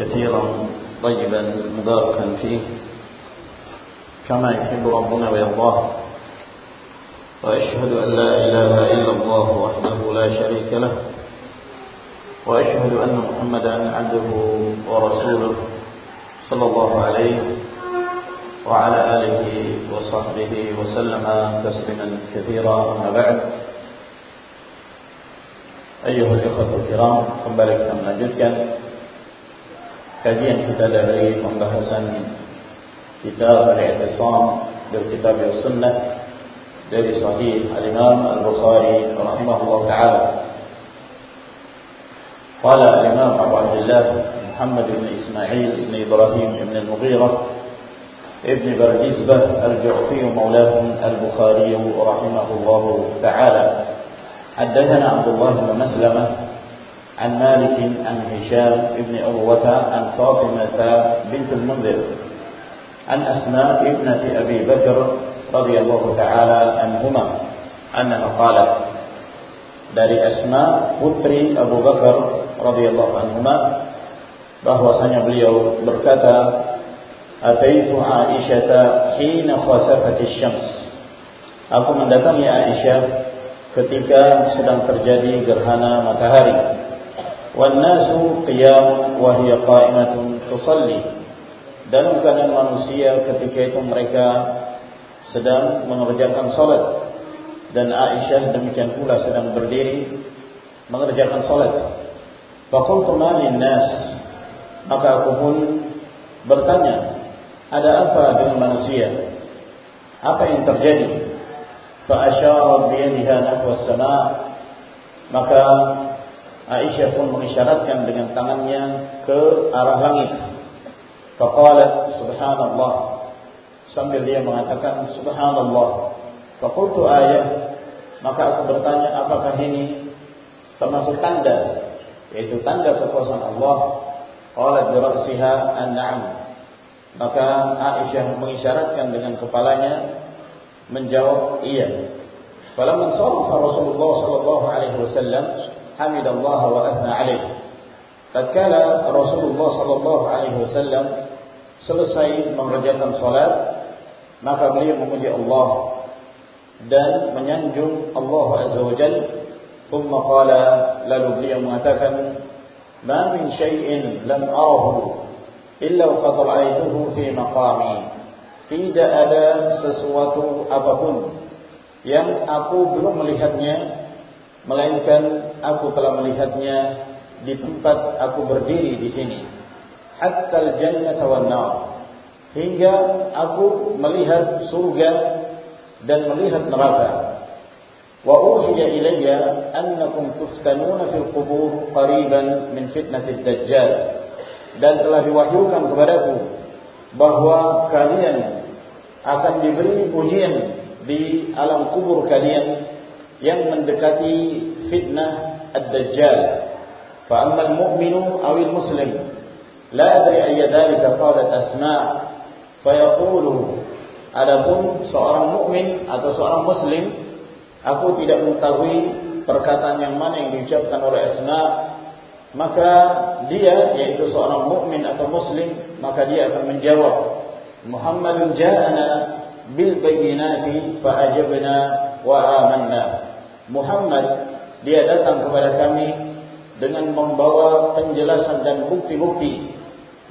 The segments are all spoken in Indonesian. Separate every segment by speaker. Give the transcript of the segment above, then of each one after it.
Speaker 1: كثيرا طيبا مباركا فيه كما يحب ربنا ويرضاه. وأشهد أن لا إله إلا الله وحده لا شريك له. وأشهد أن محمدا عبده ورسوله صلى الله عليه وعلى آله وصحبه وسلم تسليما كثيرا. أما بعد أيها الإخوة الكرام kembali kita kajian kita dari pembahasan kitab al-i'tisam dari kitab sunnah dari sahih al-imam al-bukhari rahimahullah ta'ala. قال الإمام أبو عبد الله محمد بن إسماعيل بن إبراهيم بن المغيرة ابن بردزبة الجعفي مولاهم البخاري رحمه الله تعالى حدثنا عبد الله بن مسلمة عن مالك عن هشام بن عروة عن فاطمة بنت المنذر عن أسماء ابنة أبي بكر رضي الله تعالى عنهما أنها قالت dari Asma putri Abu Bakar radhiyallahu anhuma bahwasanya beliau berkata Ataitu Aisyah hina khasafat syams Aku mendatangi Aisyah ketika sedang terjadi gerhana matahari qiyam wa hiya qa'imatun tusalli. Dalam keadaan manusia ketika itu mereka sedang mengerjakan salat. Dan Aisyah demikian pula sedang berdiri mengerjakan salat. Faqultu ma nas maka aku pun bertanya ada apa dengan manusia? Apa yang terjadi? Fa asyarat bi yadiha nahwa sama maka Aisyah pun mengisyaratkan dengan tangannya ke arah langit. Faqalat subhanallah. Sambil dia mengatakan subhanallah. Fakultu ayah Maka aku bertanya apakah ini Termasuk tanda? Yaitu tanda kekuasaan Allah. Qalat birasiha an-na'am. Maka Aisyah mengisyaratkan dengan kepalanya Menjawab iya. Sarafa Rasulullah sallallahu alaihi wasallam Hamidallah wa athna alaih. Tatkala Rasulullah sallallahu alaihi wasallam selesai mengerjakan salat maka beliau memuji Allah dan menyanjung Allah Azza wa Jal thumma qala lalu beliau mengatakan ma min syai'in lam arahu illa qad ra'aituhu fi maqami. Tidak ada sesuatu apa pun yang aku belum melihatnya melainkan aku telah melihatnya di tempat aku berdiri di sini hatta al-jannata wan nar hingga aku melihat surga dan melihat neraka. Wa uhiya ilayya annakum tuftanuna fil qubur qariban min fitnatid dajjal. Dan telah diwahyukan kepadaku bahwa kalian akan diberi ujian di alam kubur kalian yang mendekati fitnah amma al-mu'minu aw al-muslim la adri ayya dhalika qalat asma' fa yaqulu Adapun seorang mukmin atau seorang muslim, aku tidak mengetahui perkataan yang mana yang diucapkan oleh Asma, maka dia yaitu seorang mukmin atau muslim, maka dia akan menjawab, Muhammadun ja'ana bil bayyinati fa ajabna wa amanna. Muhammad dia datang kepada kami dengan membawa penjelasan dan bukti-bukti,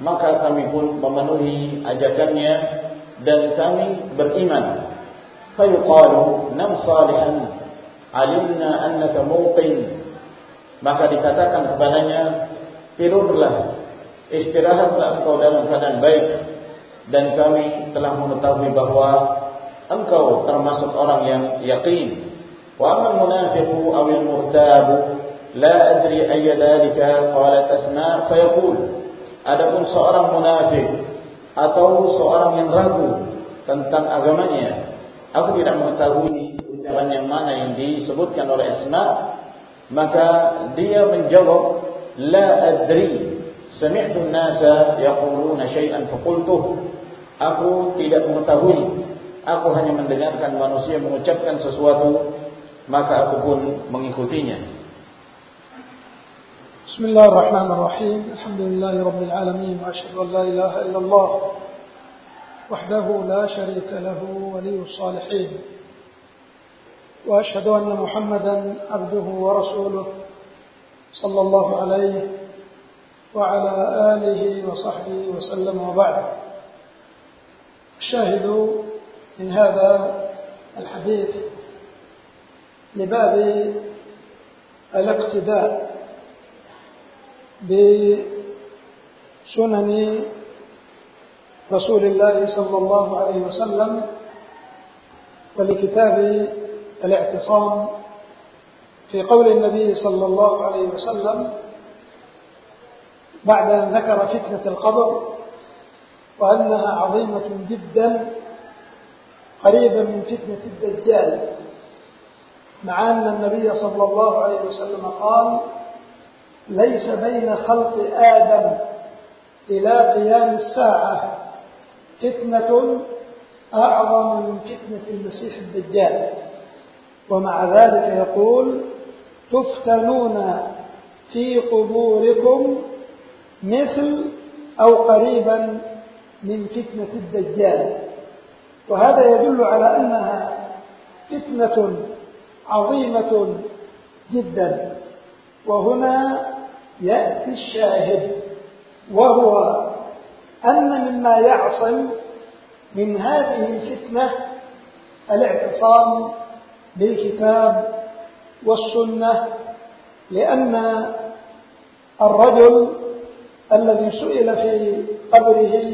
Speaker 1: maka kami pun memenuhi ajakannya dan kami beriman. Fayuqalu nam salihan alimna annaka muqin. Maka dikatakan kepadanya, tidurlah, istirahatlah engkau dalam keadaan baik dan kami telah mengetahui bahwa engkau termasuk orang yang yakin. Munafiqu aw al murtabu la adri ayya dhalika qalat asma fayaqul Adapun seorang munafik atau seorang yang ragu tentang agamanya. Aku tidak mengetahui ucapan yang mana yang disebutkan oleh Asma, maka dia menjawab, La adri, sami'tu nasa yaquluna syai'an faqultuh. Aku tidak mengetahui, aku hanya mendengarkan manusia mengucapkan sesuatu, maka aku pun mengikutinya.
Speaker 2: بسم الله الرحمن الرحيم الحمد لله رب العالمين وأشهد أن لا إله إلا الله وحده لا شريك له ولي الصالحين وأشهد أن محمدا عبده ورسوله صلى الله عليه وعلى آله وصحبه وسلم وبعد الشاهد من هذا الحديث لباب الاقتداء بسنن رسول الله صلى الله عليه وسلم ولكتاب الاعتصام في قول النبي صلى الله عليه وسلم بعد أن ذكر فتنة القبر وأنها عظيمة جدا قريبا من فتنة الدجال. مع أن النبي صلى الله عليه وسلم قال ليس بين خلق آدم إلى قيام الساعة فتنة أعظم من فتنة المسيح الدجال. ومع ذلك يقول تفتنون في قبوركم مثل أو قريبا من فتنة الدجال. وهذا يدل على أنها فتنة عظيمة جدا. وهنا يأتي الشاهد وهو أن مما يعصم من هذه الفتنة الاعتصام بالكتاب والسنة لأن الرجل الذي سئل في قبره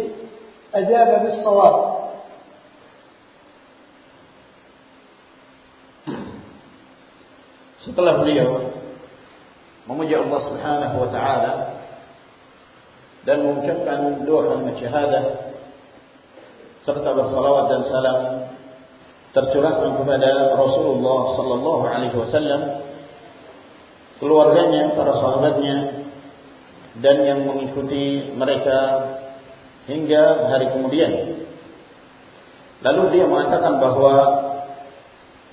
Speaker 2: أجاب بالصواب.
Speaker 1: Setelah beliau memuji Allah Subhanahu wa taala dan mengucapkan dua kalimat syahadah serta bersalawat dan salam tercurahkan kepada Rasulullah sallallahu alaihi wasallam keluarganya, para sahabatnya dan yang mengikuti mereka hingga hari kemudian. Lalu dia mengatakan bahwa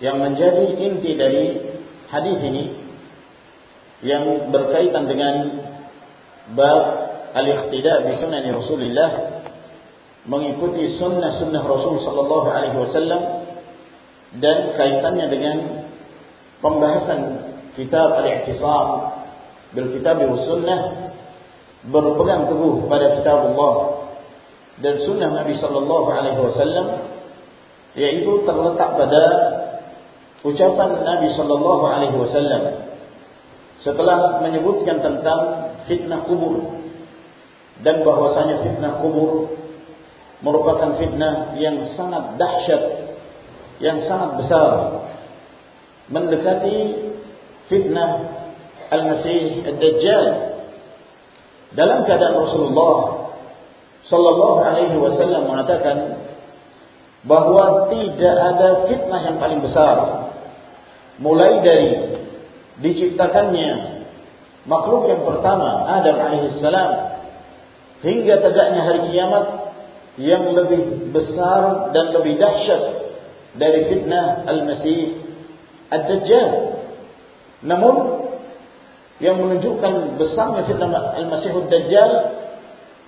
Speaker 1: yang menjadi inti dari hadis ini yang berkaitan dengan bab al-iqtida bi sunnah Rasulullah mengikuti sunnah-sunnah Rasul sallallahu alaihi wasallam dan kaitannya dengan pembahasan kitab al-i'tisam bil kitab wa sunnah berpegang teguh pada kitab Allah dan sunnah Nabi sallallahu alaihi wasallam yaitu terletak pada ucapan Nabi sallallahu alaihi wasallam setelah menyebutkan tentang fitnah kubur dan bahwasanya fitnah kubur merupakan fitnah yang sangat dahsyat yang sangat besar mendekati fitnah Al-Masih Ad-Dajjal. Dalam keadaan Rasulullah sallallahu alaihi wasallam mengatakan bahwa tidak ada fitnah yang paling besar mulai dari diciptakannya makhluk yang pertama Adam alaihissalam hingga tegaknya hari kiamat yang lebih besar dan lebih dahsyat dari fitnah Al-Masih Ad-Dajjal. Namun yang menunjukkan besarnya fitnah Al-Masih Ad-Dajjal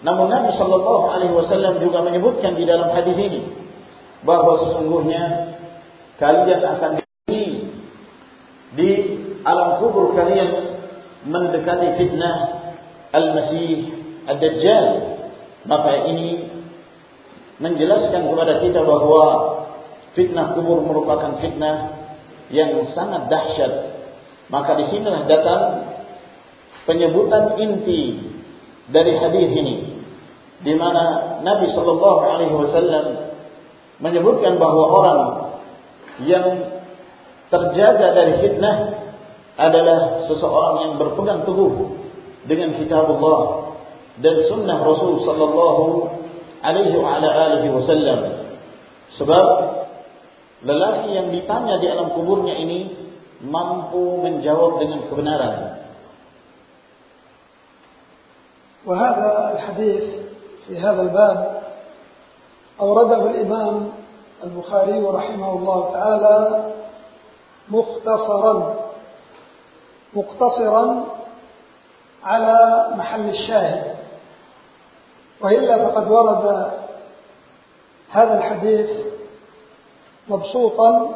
Speaker 1: namun Nabi sallallahu alaihi wasallam juga menyebutkan di dalam hadis ini bahwa sesungguhnya kalian akan alam kubur kalian mendekati fitnah Al-Masih Ad-Dajjal. Maka ini menjelaskan kepada kita bahwa fitnah kubur merupakan fitnah yang sangat dahsyat. Maka di sinilah datang penyebutan inti dari hadis ini di mana Nabi sallallahu alaihi wasallam menyebutkan bahwa orang yang terjaga dari fitnah adalah seseorang yang berpegang teguh dengan kitab Allah dan sunnah Rasul sallallahu alaihi wa ala alihi wasallam. Sebab lelaki yang ditanya di alam kuburnya ini mampu menjawab dengan kebenaran.
Speaker 2: وهذا الحديث في هذا الباب أورده الإمام البخاري رحمه الله تعالى مختصرا مقتصرا على محل الشاهد. وإلا فقد ورد هذا الحديث مبسوطا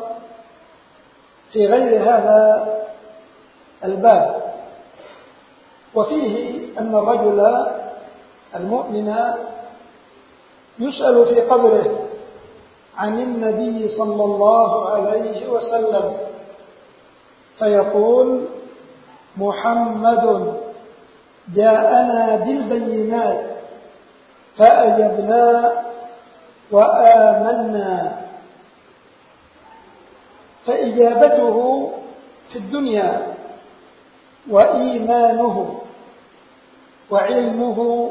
Speaker 2: في غير هذا الباب. وفيه أن الرجل المؤمن يسأل في قبره عن النبي صلى الله عليه وسلم فيقول محمد جاءنا بالبينات فأجبنا وآمنا. فإجابته في الدنيا وإيمانه وعلمه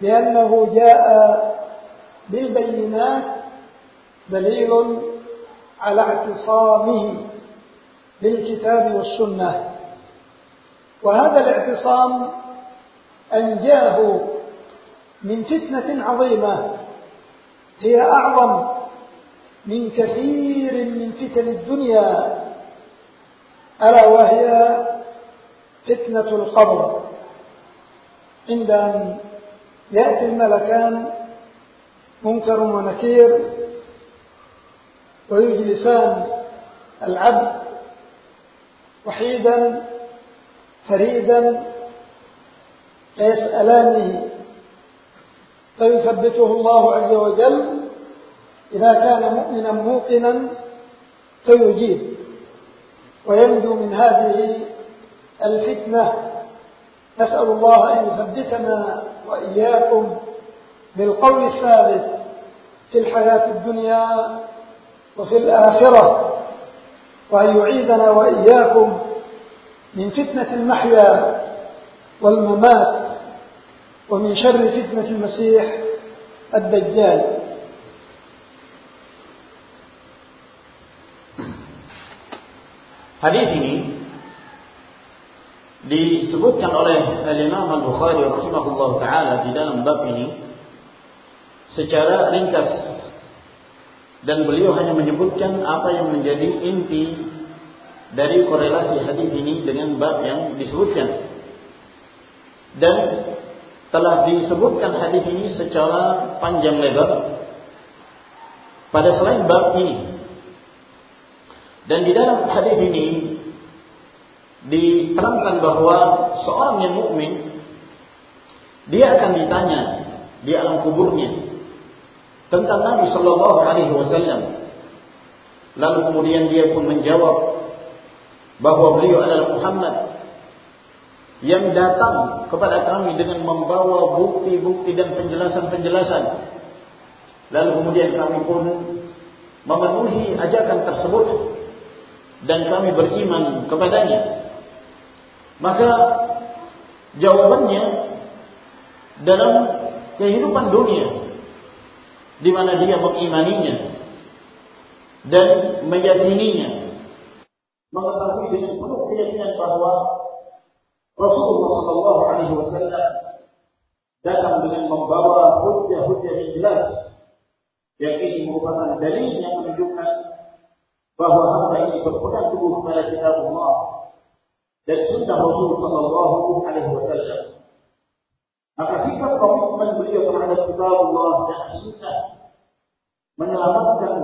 Speaker 2: بأنه جاء بالبينات دليل على اعتصامه بالكتاب والسنة. وهذا الاعتصام أنجاه من فتنة عظيمة هي أعظم من كثير من فتن الدنيا ألا وهي فتنة القبر. عند أن يأتي الملكان منكر ونكير ويجلسان العبد وحيدا فريدا فيسألانه فيثبته الله عز وجل إذا كان مؤمنا موقنا فيجيب. وينجو من هذه الفتنة نسأل الله أن يثبتنا وإياكم بالقول الثابت في الحياة الدنيا وفي الآخرة وأن يعيدنا وإياكم من فتنة المحيا والممات ومن شر فتنة المسيح الدجال
Speaker 1: Hadis ini disebutkan oleh Al-Imam Al-Bukhari rahimahullah taala di dalam bab ini secara ringkas dan beliau hanya menyebutkan apa yang menjadi inti dari korelasi hadis ini dengan bab yang disebutkan dan telah disebutkan hadis ini secara panjang lebar pada selain bab ini dan di dalam hadis ini diterangkan bahwa seorang yang mukmin dia akan ditanya di alam kuburnya tentang Nabi Shallallahu Alaihi Wasallam. Lalu kemudian dia pun menjawab bahwa beliau adalah Muhammad yang datang kepada kami dengan membawa bukti-bukti dan penjelasan-penjelasan. Lalu kemudian kami pun memenuhi ajakan tersebut dan kami beriman kepadanya. Maka jawabannya dalam kehidupan dunia di mana dia mengimaninya dan meyakininya mengetahui dengan penuh keyakinan bahwa Rasulullah Shallallahu Alaihi Wasallam datang dengan membawa hujah-hujah yang jelas yang ini merupakan dalil yang menunjukkan bahwa hamba ini berpegang teguh kepada kitab Allah dan sunnah Rasul sallallahu alaihi wasallam. Maka sikap komitmen beliau terhadap kitab Allah dan sunnah menyelamatkan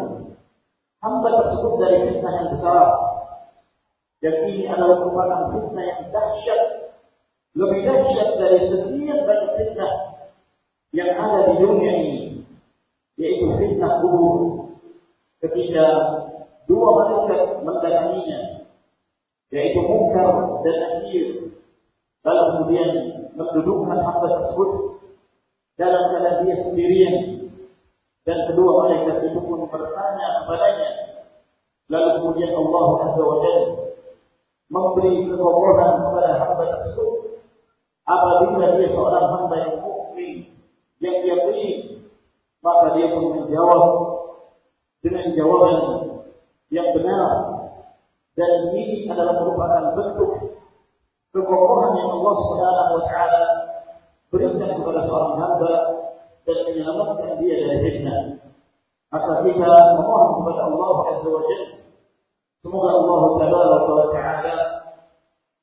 Speaker 1: hamba tersebut dari fitnah yang besar. Dan ini adalah merupakan fitnah yang dahsyat, lebih dahsyat dari setiap banyak fitnah yang ada di dunia ini, yaitu fitnah kubur. Ketika dua malaikat mendatanginya yaitu Munkar dan Nakir lalu kemudian mendudukkan hamba tersebut dalam keadaan dia sendirian dan kedua malaikat itu pun bertanya kepadanya lalu kemudian Allah Azza wa Jalla memberi kekokohan kepada hamba tersebut apabila dia seorang hamba yang mukmin yang beri maka dia pun menjawab dengan jawaban yang benar dan ini adalah merupakan bentuk kekokohan yang Allah Subhanahu wa taala berikan kepada seorang hamba dan menyelamatkan dia dari fitnah. Maka kita memohon kepada Allah Azza wa Jalla semoga Allah Taala wa taala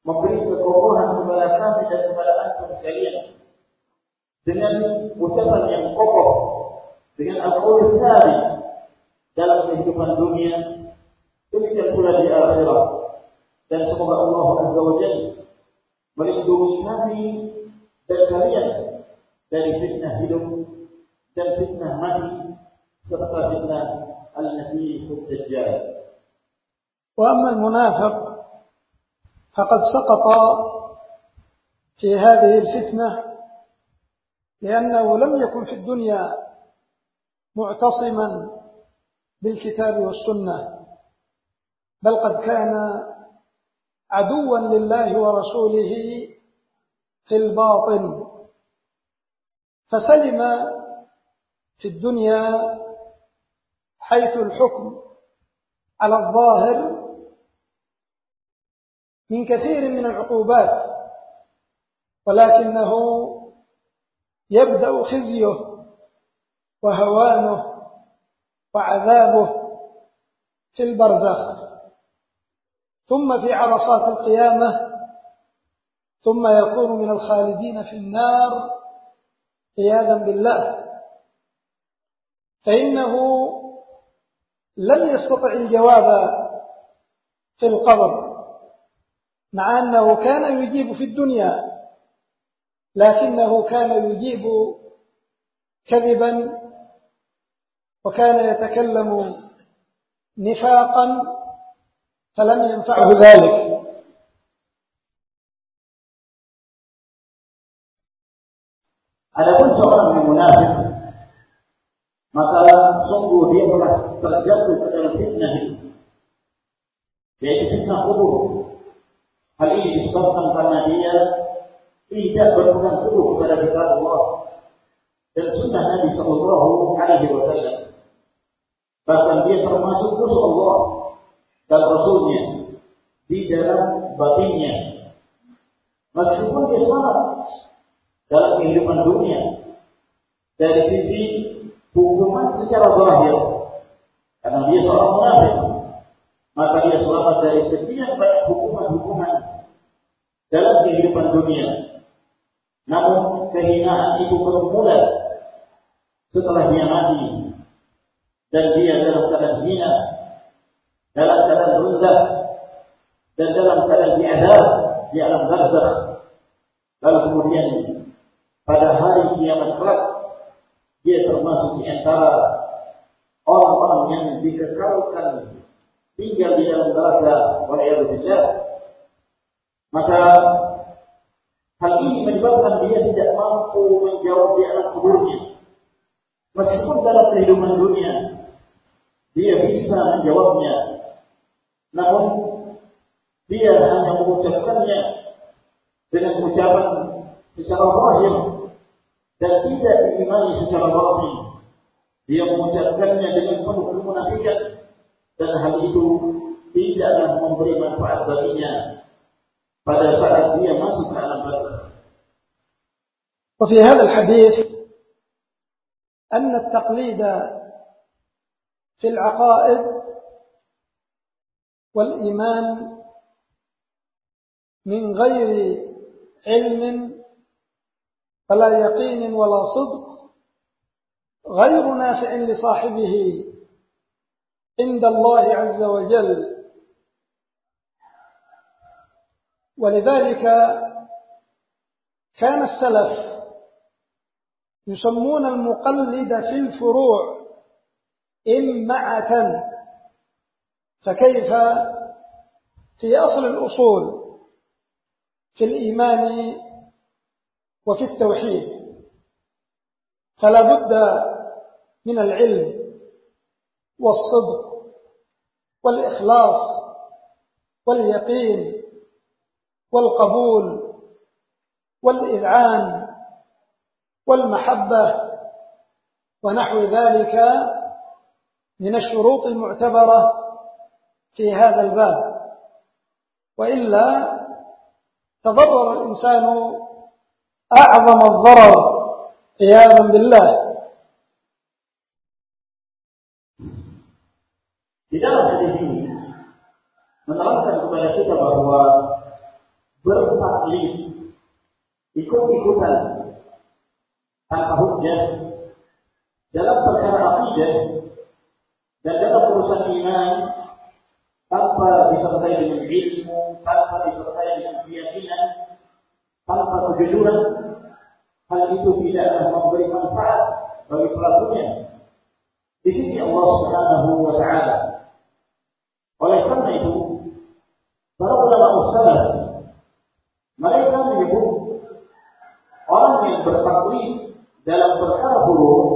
Speaker 1: memberi kekokohan kepada kami dan kepada antum sekalian dengan ucapan yang kokoh dengan al-qaul dalam kehidupan dunia demikian pula di akhirat dan semoga Allah Azza wa Jalla melindungi kami dan kalian dari fitnah hidup dan fitnah mati serta fitnah al-Nabi Dajjal.
Speaker 2: وأما المنافق فقد سقط في هذه الفتنة لأنه لم يكن في الدنيا معتصما بالكتاب والسنة بل قد كان عدوا لله ورسوله في الباطن. فسلم في الدنيا حيث الحكم على الظاهر من كثير من العقوبات ولكنه يبدأ خزيه وهوانه وعذابه في البرزخ. ثم في عرصات القيامة ثم يكون من الخالدين في النار عياذا بالله. فإنه لم يستطع الجواب في القبر. مع أنه كان يجيب في الدنيا لكنه كان يجيب كذبا وكان يتكلم نفاقا فلم ينفعه ذلك.
Speaker 1: على كل سؤال من منافق. مثلا صنعوا دينك فالجسد الفتنة. ليش الفتنة قبور disebabkan karena dia tidak berpegang teguh kepada kitab Allah dan sunnah Nabi Sallallahu Alaihi Wasallam. Bahkan dia termasuk musuh Allah dan Rasulnya di dalam batinnya. Meskipun dia selamat dalam kehidupan dunia dari sisi hukuman secara zahir karena dia seorang munafik maka dia selamat dari setiap dalam kehidupan dunia. Namun kehinaan itu bermula setelah dia mati dan dia dalam keadaan hina, dalam keadaan rendah dan dalam keadaan diadab di alam barzakh. Lalu kemudian pada hari kiamat kelak dia termasuk di antara orang-orang yang dikekalkan tinggal di dalam neraka waliyadzubillah maka ini menyebabkan dia tidak mampu menjawab di alam kuburnya. Meskipun dalam kehidupan dunia dia bisa menjawabnya. Namun dia hanya mengucapkannya dengan ucapan secara zahir dan tidak diimani secara batin. Dia mengucapkannya dengan penuh kemunafikan dan hal itu tidaklah memberi manfaat baginya pada saat dia masuk ke alam barzakh.
Speaker 2: وفي هذا الحديث أن التقليد في العقائد والإيمان من غير علم ولا يقين ولا صدق غير نافع لصاحبه عند الله عز وجل. ولذلك كان السلف يسمون المقلد في الفروع إمعة. فكيف؟ في أصل الأصول في الإيمان وفي التوحيد. فلا بد من العلم والصدق والإخلاص واليقين والقبول والإذعان والمحبة ونحو ذلك من الشروط المعتبرة في هذا الباب. وإلا تضرر الإنسان أعظم الضرر عياذا بالله.
Speaker 1: dalam hadis ini menerangkan kepada kita bahwa bertaklid ikut-ikutan tanpa hujjah dalam perkara akidah dan dalam urusan iman tanpa disertai dengan ilmu, tanpa disertai dengan keyakinan, tanpa kejujuran, hal itu tidak akan memberi manfaat bagi pelakunya. Di sisi Allah Subhanahu wa taala. Oleh karena itu, para ulama salaf mereka menyebut orang yang bertaklid dalam perkara huruf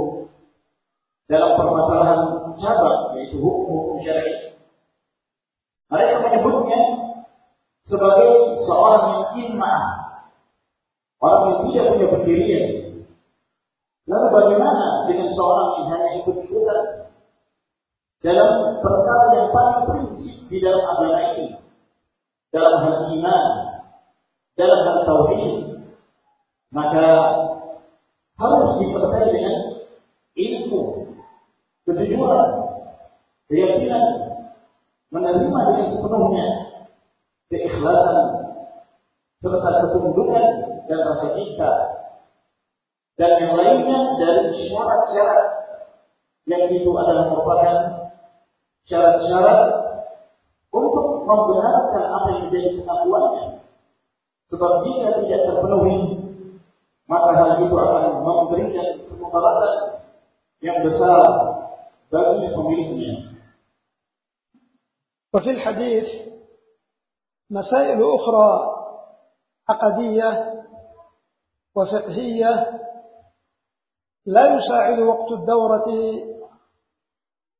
Speaker 2: وفي الحديث مسائل أخرى عقدية وفقهية لا يساعد وقت الدورة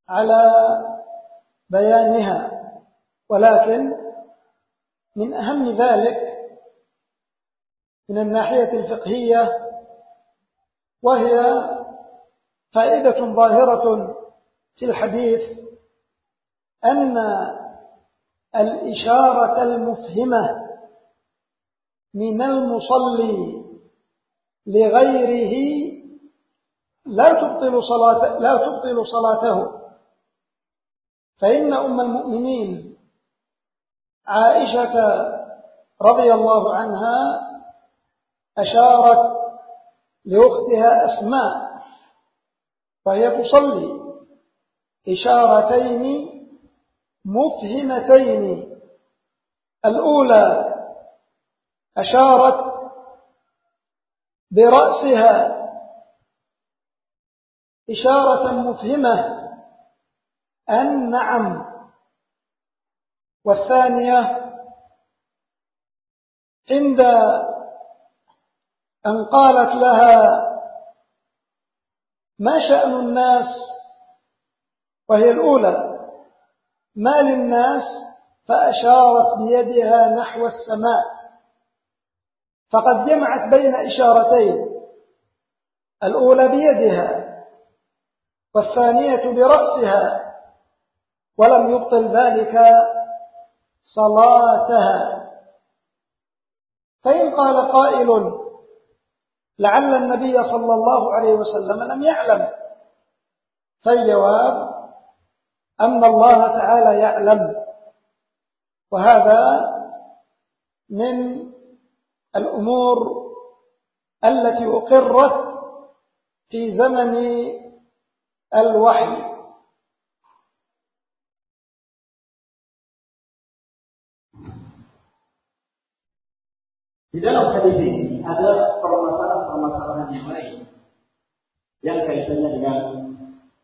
Speaker 2: على بيانها ولكن من أهم ذلك من الناحية الفقهية وهي فائدة ظاهرة في الحديث أن الإشارة المفهمة من المصلي لغيره لا تبطل صلاة لا تبطل صلاته. فإن أم المؤمنين عائشة رضي الله عنها أشارت لأختها أسماء وهي تصلي إشارتين مفهمتين. الأولى أشارت برأسها إشارة مفهمة أن نعم. والثانية عند أن قالت لها ما شأن الناس؟ وهي الأولى. ما للناس فأشارت بيدها نحو السماء. فقد جمعت بين إشارتين الأولى بيدها والثانية برأسها ولم يبطل ذلك صلاتها. فإن قال قائل لعل النبي صلى الله عليه وسلم لم يعلم فالجواب أن الله تعالى يعلم وهذا من الأمور التي أقرت في زمن الوحي
Speaker 1: Di dalam hadis ini ada permasalahan-permasalahan yang lain yang kaitannya dengan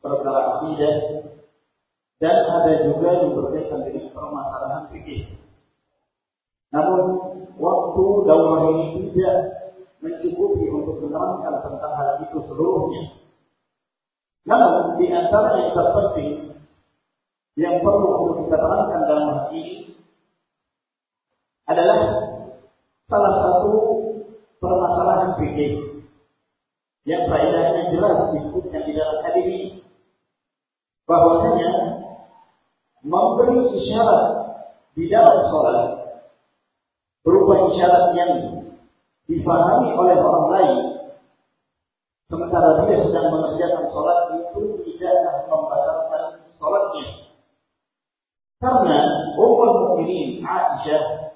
Speaker 1: perkara akidah dan ada juga yang berkaitan dengan permasalahan fikih. Namun waktu dakwah ini tidak mencukupi untuk menerangkan tentang hal itu seluruhnya. Namun di antara yang terpenting yang perlu untuk kita terangkan dalam hal ini adalah salah satu permasalahan fikih yang faedahnya jelas disebutkan di dalam hadis ini bahwasanya memberi isyarat di dalam sholat berupa isyarat yang difahami oleh orang lain sementara dia sedang mengerjakan sholat itu tidak membatalkan sholatnya karena Ummul Mukminin Aisyah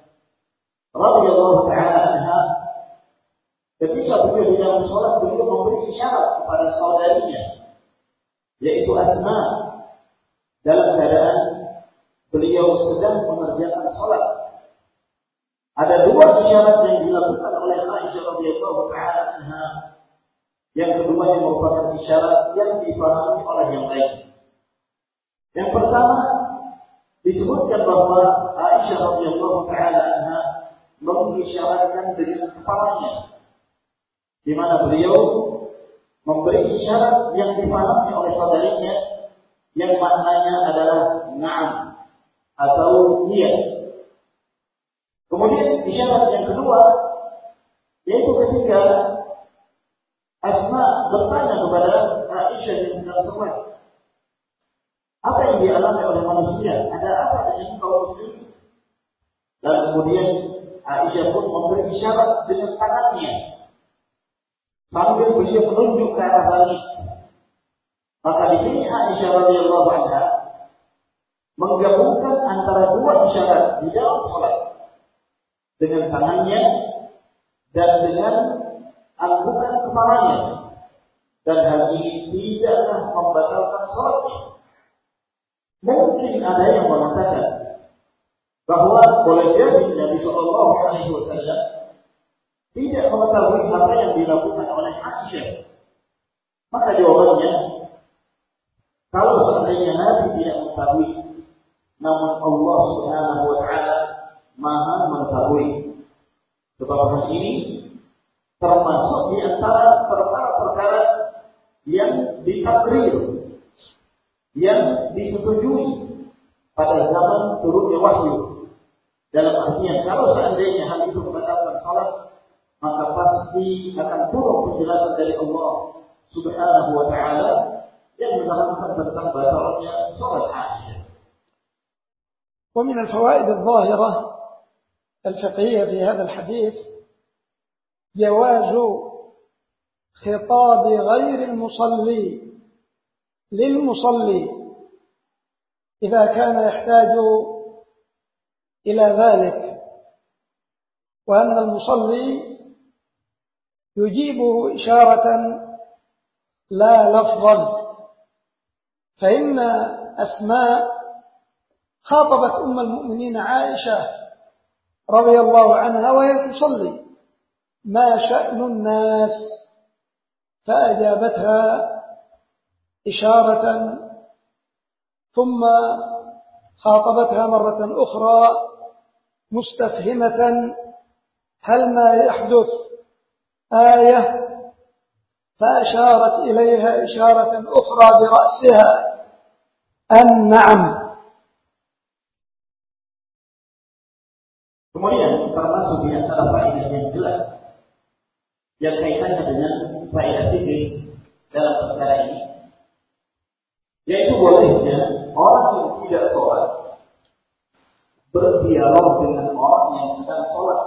Speaker 1: radhiyallahu taala anha ketika beliau di dalam sholat beliau memberi isyarat kepada saudarinya yaitu Asma dalam keadaan beliau sedang mengerjakan sholat. Ada dua isyarat yang dilakukan oleh Aisyah radhiyallahu taala anha. Yang kedua yang merupakan isyarat yang dipahami oleh yang lain. Yang pertama disebutkan bahwa Aisyah radhiyallahu taala anha mengisyaratkan dengan kepalanya di mana beliau memberi isyarat yang dipahami oleh saudarinya yang maknanya adalah na'am atau iya. Kemudian isyarat yang kedua yaitu ketika Asma bertanya kepada Aisyah yang sedang sholat, apa yang dialami oleh manusia? Ada apa dengan kaum muslim? Dan kemudian Aisyah pun memberi isyarat dengan tangannya sambil beliau menunjuk ke arah langit. Maka di sini Aisyah radhiyallahu anha menggabungkan antara dua isyarat di dalam sholat dengan tangannya dan dengan angkutan kepalanya dan hal ini tidaklah membatalkan sholatnya. Mungkin ada yang mengatakan bahwa boleh jadi Nabi Shallallahu Alaihi Wasallam tidak mengetahui apa yang dilakukan oleh Aisyah. Maka jawabannya, kalau seandainya Nabi tidak mengetahui, namun Allah Subhanahu wa taala Maha mengetahui. Sebab hal ini termasuk di antara perkara-perkara yang ditakdir, yang disetujui pada zaman turunnya wahyu. Dalam artian kalau seandainya hal itu membatalkan salat, maka pasti akan turun penjelasan dari Allah Subhanahu wa taala yang menerangkan tentang batalnya salat.
Speaker 2: ومن الفوائد الظاهرة الفقهية في هذا الحديث جواز خطاب غير المصلي للمصلي إذا كان يحتاج إلى ذلك وأن المصلي يجيبه إشارة لا لفظا فإن أسماء خاطبت أم المؤمنين عائشة رضي الله عنها وهي تصلي. ما شأن الناس؟ فأجابتها إشارة. ثم خاطبتها مرة أخرى مستفهمة. هل ما يحدث آية؟ فأشارت إليها إشارة أخرى برأسها أن نعم.
Speaker 1: Yang kaitannya dengan faedah fikih dalam perkara ini yaitu bolehnya orang yang tidak sholat berdialog dengan orang yang sedang sholat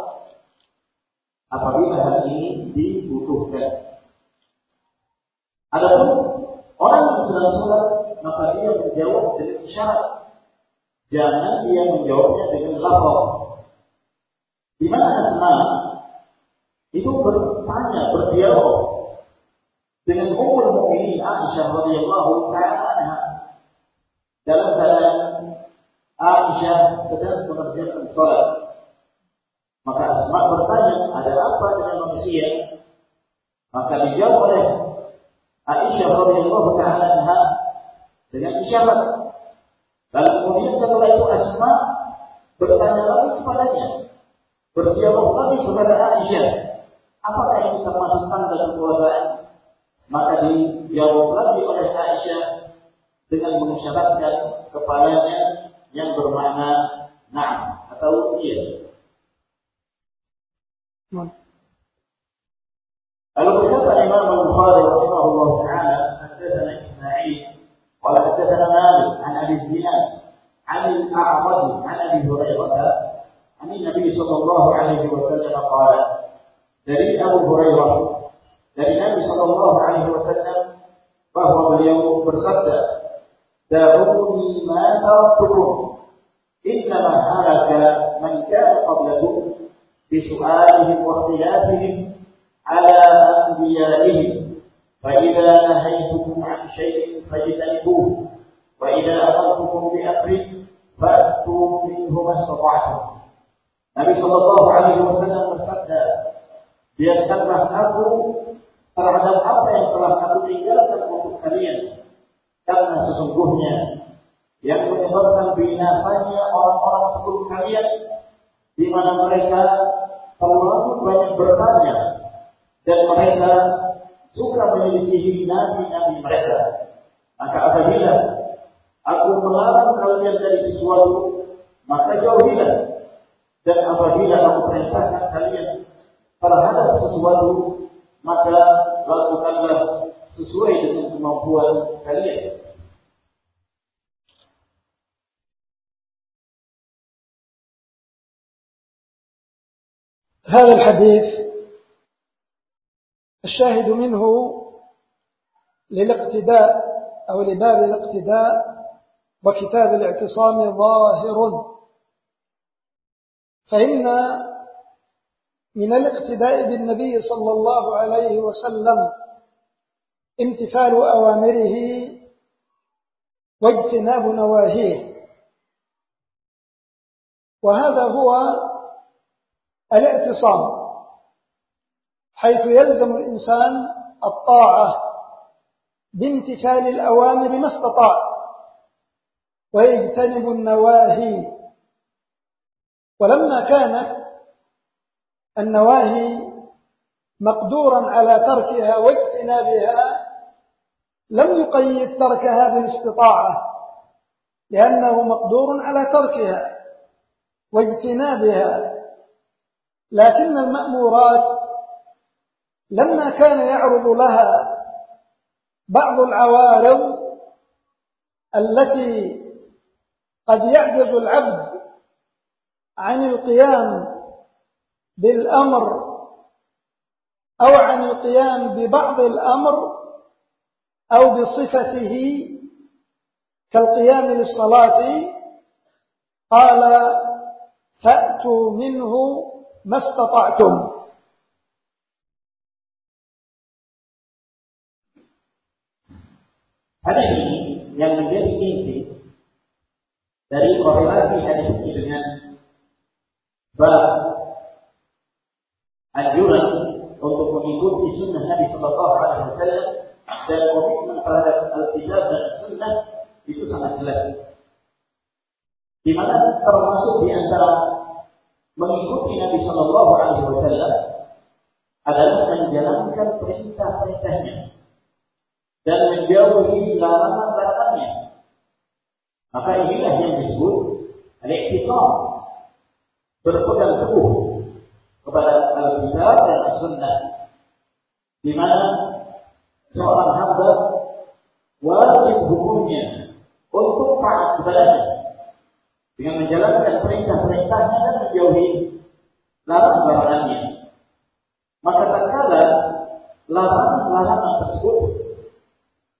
Speaker 1: apabila hal ini dibutuhkan. Adapun orang yang sedang sholat maka dia menjawab dengan isyarat. Jangan dia menjawabnya dengan lapor. Di mana Asma itu bertanya, berdialog dengan Ummul Mukminin Aisyah radhiyallahu taala dalam keadaan Aisyah sedang mengerjakan sholat. Maka Asma bertanya, ada apa dengan manusia? Maka dijawab oleh Aisyah radhiyallahu taala dengan isyarat. Dan kemudian setelah itu Asma bertanya lagi kepadanya, berdialog lagi kepada Aisyah, apakah ini termasuk tanda kekuasaan? Maka dijawab lagi oleh Aisyah dengan mengisyaratkan kepalanya yang bermakna na'am atau iya. Lalu berkata Imam Al-Bukhari rahimahullah taala, haddatsana Ismail قال حدثنا مالك عن ابي الزناد عن الاعرج عن ابي هريره عن النبي صلى الله عليه وسلم قال دليل أبو هريرة dari Nabi Shallallahu Alaihi Wasallam bahwa beliau bersabda, "Dahuni ma taraktukum, inna ma halaka man kana qablakum bi su'alihim wa ikhtilafihim ala anbiya'ihim, fa idza nahaytukum 'an shay'in fajtanibuhu, wa idza amartukum bi amrin fa'tu minhu mastata'tum." Nabi Shallallahu Alaihi Wasallam bersabda, biarkanlah aku terhadap apa yang telah aku tinggalkan untuk kalian, karena sesungguhnya yang menyebabkan binasanya orang-orang sebelum kalian, di mana mereka terlalu banyak bertanya dan mereka suka menyelisihi nabi-nabi mereka. Maka apabila aku melarang kalian dari sesuatu, maka jauhilah dan apabila aku perintahkan kalian terhadap sesuatu, maka lakukanlah sesuai dengan kemampuan kalian.
Speaker 2: هذا الحديث الشاهد منه للاقتداء أو لباب الاقتداء وكتاب الاعتصام ظاهر فإن من الاقتداء بالنبي صلى الله عليه وسلم امتثال أوامره واجتناب نواهيه. وهذا هو الاعتصام حيث يلزم الإنسان الطاعة بامتثال الأوامر ما استطاع ويجتنب النواهي. ولما كانت النواهي مقدورا على تركها واجتنابها لم يقيد تركها بالاستطاعة لأنه مقدور على تركها واجتنابها. لكن المأمورات لما كان يعرض لها بعض العوارض التي قد يعجز العبد عن القيام بالأمر أو عن القيام ببعض الأمر أو بصفته كالقيام للصلاة قال فأتوا منه ما استطعتم.
Speaker 1: Hadis ini yang menjadi inti dari korelasi hadis ini dengan anjuran untuk mengikuti sunnah Nabi Sallallahu Alaihi Wasallam dan komitmen terhadap Alkitab dan Sunnah itu sangat jelas. Di mana termasuk di antara mengikuti Nabi Sallallahu Alaihi Wasallam adalah menjalankan perintah-perintahnya dan menjauhi larangan-larangannya. Maka inilah yang disebut al-iktisam berpegang teguh kepada Alkitab dan Sunnah, di mana seorang hamba wajib hukumnya untuk taat kepadanya dengan menjalankan perintah-perintahnya dan menjauhi larangan-larangannya. Maka tak kala larangan-larangan tersebut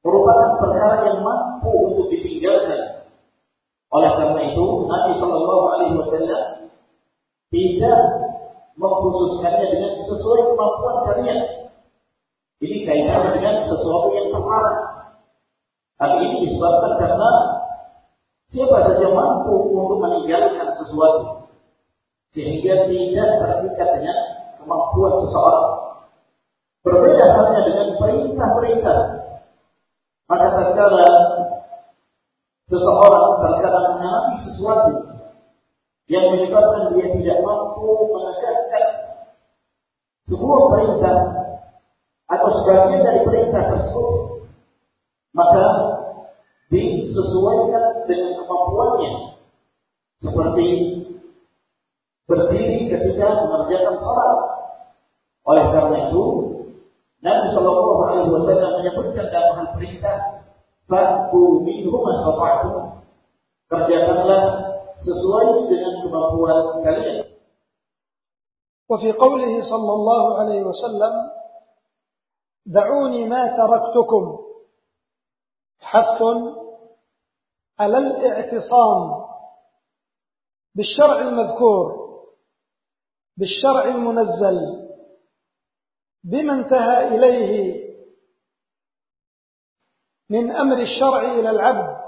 Speaker 1: merupakan perkara yang mampu untuk ditinggalkan. Oleh karena itu, Nabi Shallallahu Alaihi Wasallam tidak mengkhususkannya dengan sesuai kemampuan kalian. Ini kaitannya dengan sesuatu yang terlarang. Hal ini disebabkan karena siapa saja mampu untuk meninggalkan sesuatu sehingga tidak terikat dengan kemampuan seseorang. Berbeda halnya dengan perintah-perintah. Maka tatkala seseorang terkadang mengalami sesuatu yang menyebabkan dia tidak mampu sebuah perintah atau sebagian dari perintah tersebut, maka disesuaikan dengan kemampuannya, seperti berdiri ketika mengerjakan salat. Oleh karena itu, Nabi Shallallahu Alaihi Wasallam menyebutkan dalam hal perintah, "Fatu minhum mastata'tum." Kerjakanlah sesuai dengan kemampuan kalian.
Speaker 2: وفي قوله صلى الله عليه وسلم دعوني ما تركتكم. حث على الاعتصام بالشرع المذكور بالشرع المنزل بما انتهى إليه من أمر الشرع إلى العبد.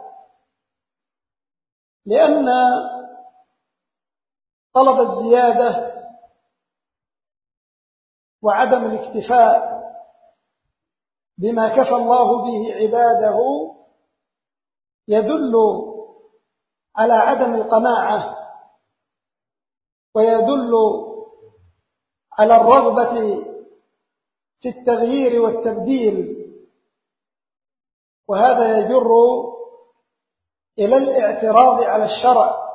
Speaker 2: لأن طلب الزيادة وعدم الاكتفاء بما كفى الله به عباده يدل على عدم القناعة ويدل على الرغبة في التغيير والتبديل. وهذا يجر إلى الاعتراض على الشرع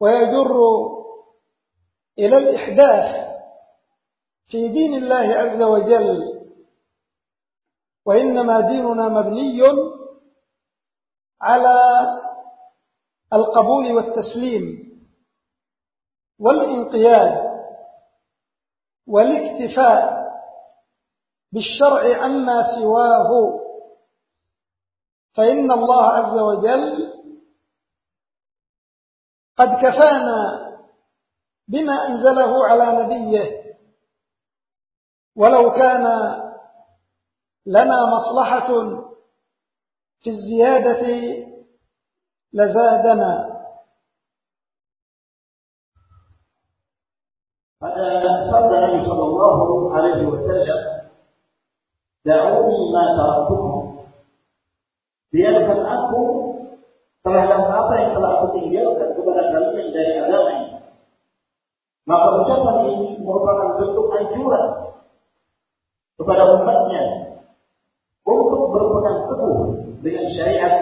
Speaker 2: ويجر إلى الإحداث. في دين الله عز وجل. وإنما ديننا مبني على القبول والتسليم والانقياد والاكتفاء بالشرع عما سواه. فإن الله عز وجل قد كفانا بما أنزله على نبيه. ولو كان لنا مصلحة في الزيادة لزادنا
Speaker 1: sabda Nabi Shallallahu Alaihi Wasallam, "Da'uni ma taraktukum." Biarkan aku terhadap apa yang telah aku tinggalkan kepada kalian dari agama ini. Maka ucapan ini merupakan bentuk anjuran kepada umatnya untuk berpegang teguh dengan syariat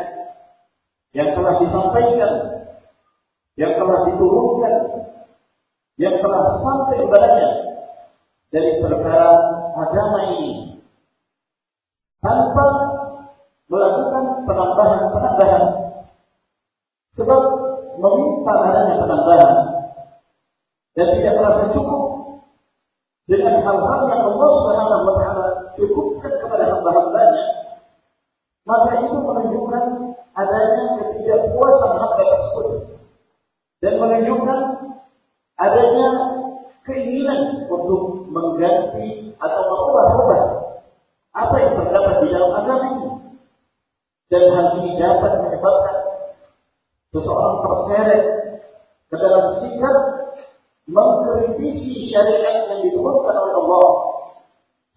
Speaker 1: yang telah disampaikan, yang telah diturunkan, yang telah sampai kepadanya dari perkara agama ini. Tanpa melakukan penambahan-penambahan. Sebab meminta adanya penambahan. Dan tidak merasa cukup dengan hal-hal yang Allah Subhanahu wa taala cukupkan kepada hamba-hambanya maka itu menunjukkan adanya ketidakpuasan hamba tersebut. Dan menunjukkan adanya keinginan untuk mengganti atau mengubah-ubah apa yang terdapat di dalam agama ini. Dan hal ini dapat menyebabkan seseorang terseret ke dalam sikap mengkritisi syariat yang diturunkan oleh Allah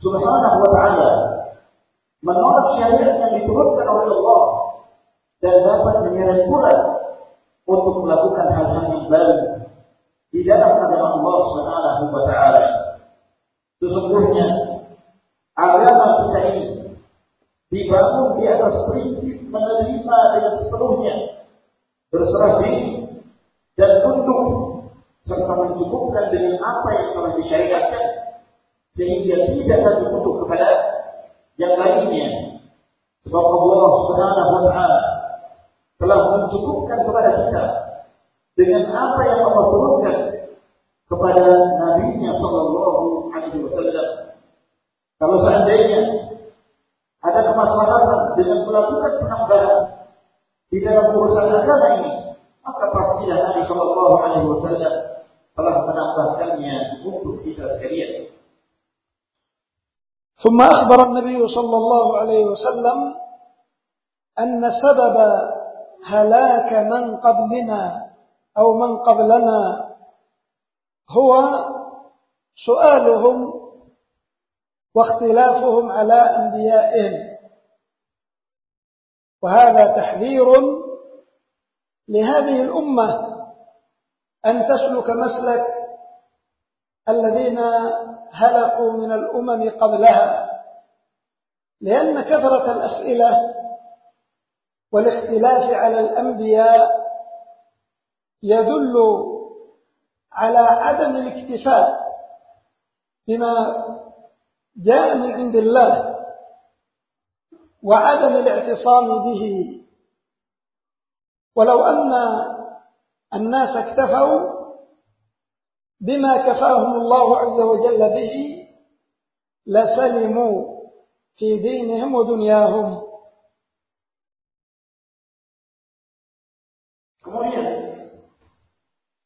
Speaker 1: Subhanahu wa taala menolak syariat yang diturunkan oleh Allah dan dapat menyeret pula untuk melakukan hal-hal yang baru di dalam agama Allah Subhanahu wa taala. Sesungguhnya agama kita ini dibangun di atas prinsip menerima dengan sepenuhnya, berserah diri dan tunduk serta mencukupkan dengan apa yang telah disyariatkan sehingga tidak lagi tunduk kepada yang lainnya. Sebab Allah Subhanahu wa taala telah mencukupkan kepada kita dengan apa yang Allah turunkan kepada Nabi-Nya Sallallahu Alaihi Wasallam. Kalau seandainya ada kemaslahatan dengan melakukan penambahan di dalam urusan agama ini, maka pastilah Nabi Sallallahu Alaihi Wasallam untuk kita sekalian.
Speaker 2: ثم أخبر النبي صلى الله عليه وسلم أن سبب هلاك من قبلنا أو من قبلنا هو سؤالهم واختلافهم على أنبيائهم وهذا تحذير لهذه الأمة أن تسلك مسلك الذين هلكوا من الأمم قبلها لأن كثرة الأسئلة والاختلاف على الأنبياء يدل على عدم الاكتفاء بما جاء من عند الله وعدم الاعتصام به. ولو أن الناس اكتفوا بما كفاهم الله عز وجل به لسلموا في دينهم ودنياهم.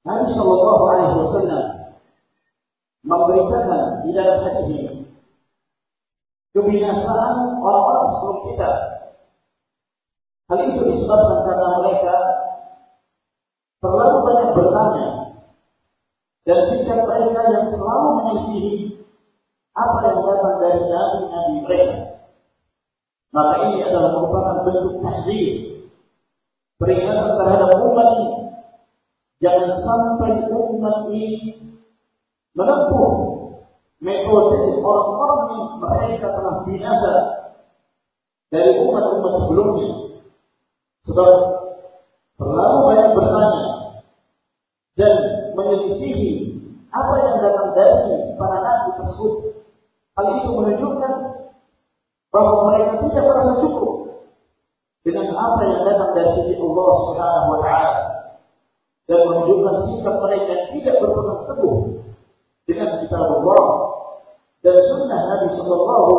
Speaker 1: النبي صلى الله عليه وسلم مضيتها إلى رحته يبين سلام ورأى الصور كتاب هل أنت إصبحت كما عليك terlalu banyak bertanya dan sikap mereka yang selalu menyisihi apa yang datang dari nabi-nabi mereka. Maka ini adalah merupakan bentuk tahdir, peringatan terhadap umat ini. Jangan sampai umat ini menempuh metode orang-orang yang mereka telah binasa dari umat-umat sebelumnya. Sebab terlalu banyak bertanya dan menyelisihi apa yang datang dari para nabi tersebut. Hal itu menunjukkan bahwa mereka tidak merasa cukup dengan apa yang datang dari sisi Allah Subhanahu wa dan menunjukkan sikap mereka tidak berpegang teguh dengan kitab Allah dan sunnah Nabi Sallallahu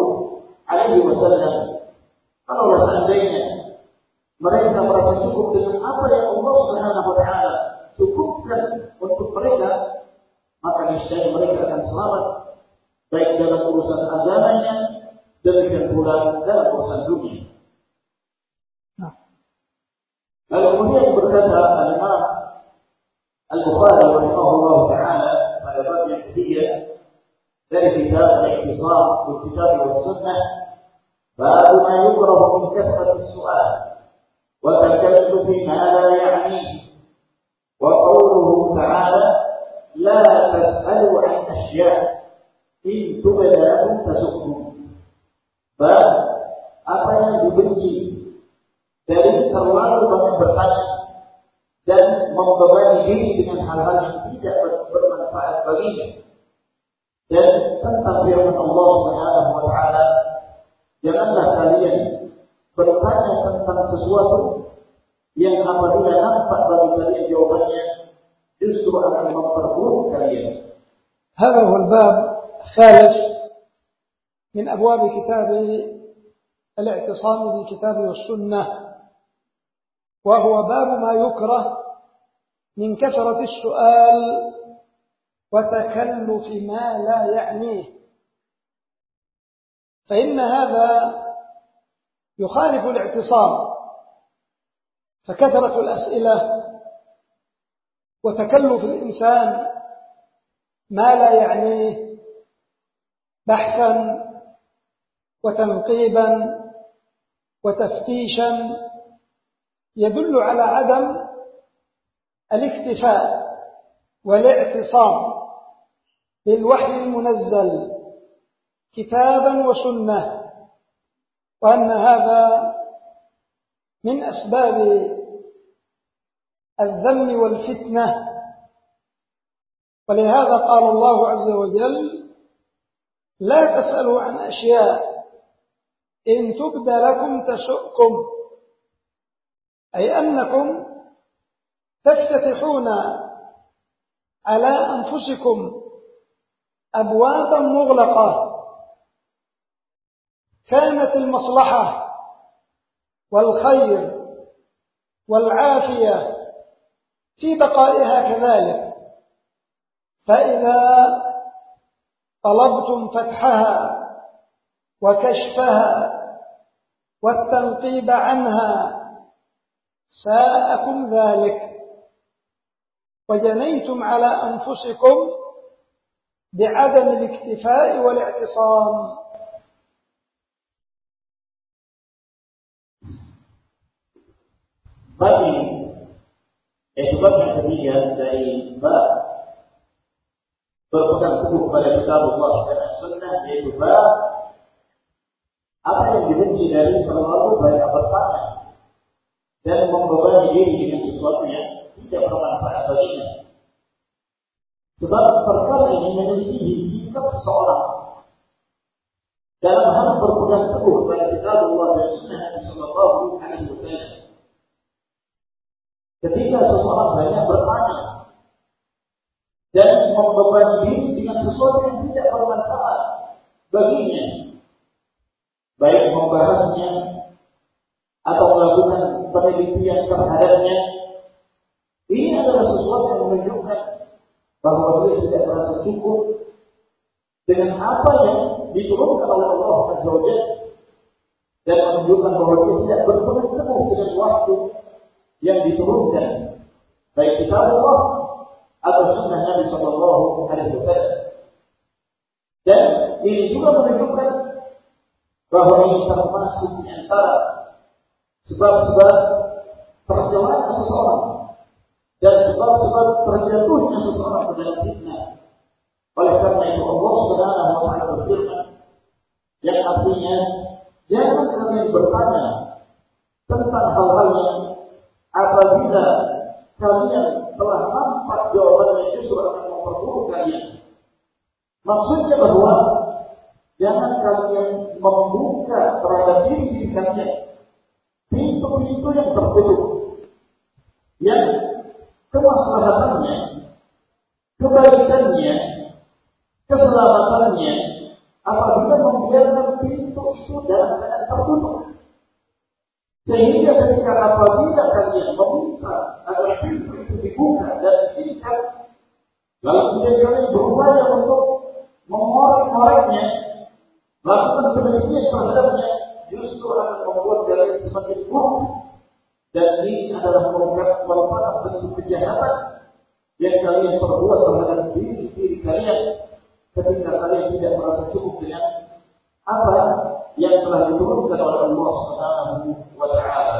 Speaker 1: Alaihi Wasallam. Kalau seandainya mereka merasa cukup dengan apa yang Allah Subhanahu Wa cukupkan untuk mereka, maka niscaya mereka akan selamat baik dalam urusan agamanya demikian pula dalam urusan dunia. Lalu kemudian berkata Al-Imam Al-Bukhari rahimahullah taala pada bab yang ketiga dari kitab Al-Iqtisam di kitab Al-Sunnah bab ma yukrahu min kasrat as-su'al wa takalluf ma la ya'ni qawluhu ta'ala la tas'alu 'an asya' in tubda lakum tasukkum bab apa yang dibenci dari terlalu banyak bertanya dan membebani diri dengan hal-hal yang tidak bermanfaat baginya. Dan tentang firman Allah Subhanahu wa taala, janganlah kalian bertanya tentang sesuatu yang apabila nampak bagi kalian jawabannya justru akan memperburuk kalian.
Speaker 2: هذا هو الباب الثالث من أبواب كتاب الاعتصام بالكتاب والسنة وهو باب ما يكره من كثرة السؤال وتكلف ما لا يعنيه فإن هذا يخالف الاعتصام فكثرة الأسئلة وتكلف الإنسان ما لا يعنيه بحثا وتنقيبا وتفتيشا يدل على عدم الاكتفاء والاعتصام بالوحي المنزل كتابا وسنة وأن هذا من أسباب الذم والفتنة. ولهذا قال الله عز وجل لا تسألوا عن أشياء إن تبد لكم تسؤكم أي أنكم تفتتحون على أنفسكم أبوابا مغلقة كانت المصلحة والخير والعافية في بقائها كذلك. فإذا طلبتم فتحها وكشفها والتنقيب عنها ساءكم ذلك. وجنيتم على أنفسكم بعدم الاكتفاء والاعتصام.
Speaker 1: Bagi yaitu bab yang ketiga dari bab berpegang teguh pada kitab Allah dan sunnah yaitu bab apa yang dibenci dari terlalu banyak bertanya dan membebani diri dengan sesuatu yang tidak bermanfaat baginya. Sebab perkara ini menyelisihi sikap seseorang dalam hal berpegang teguh pada kitab Allah dan sunnah Nabi Sallallahu Alaihi Wasallam. Ketika seseorang banyak bertanya dan membebani diri dengan sesuatu yang tidak bermanfaat baginya, baik membahasnya atau melakukan penelitian terhadapnya, ini adalah sesuatu yang menunjukkan bahwa dia tidak merasa cukup dengan apa yang diturunkan oleh Allah Azza dan menunjukkan bahwa dia tidak berpenuh teguh dengan waktu yang diturunkan baik kita Allah atau sunnah Nabi Sallallahu Alaihi Wasallam dan ini juga menunjukkan bahwa ini termasuk di antara sebab-sebab perjalanan seseorang dan sebab-sebab terjatuhnya seseorang ke dalam fitnah. Oleh karena itu Allah Subhanahu wa taala berfirman yang artinya jangan kalian bertanya tentang hal-hal yang apabila kalian telah nampak jawabannya justru akan memperburuk kalian. Maksudnya bahwa jangan kalian membuka terhadap diri diri kalian pintu-pintu yang tertutup yang kemaslahatannya, kebaikannya, keselamatannya apabila membiarkan pintu itu dalam keadaan tertutup. Sehingga ketika apabila kalian meminta agar pintu itu dibuka dan disingkat, lalu kemudian kalian berupaya untuk mengorek-ngoreknya, melakukan penelitian terhadapnya, justru akan membuat kalian semakin buruk. Dan ini adalah merupakan bentuk kejahatan yang kalian perbuat terhadap diri diri kalian ketika kalian tidak merasa cukup dengan apa oleh Allah Subhanahu wa taala.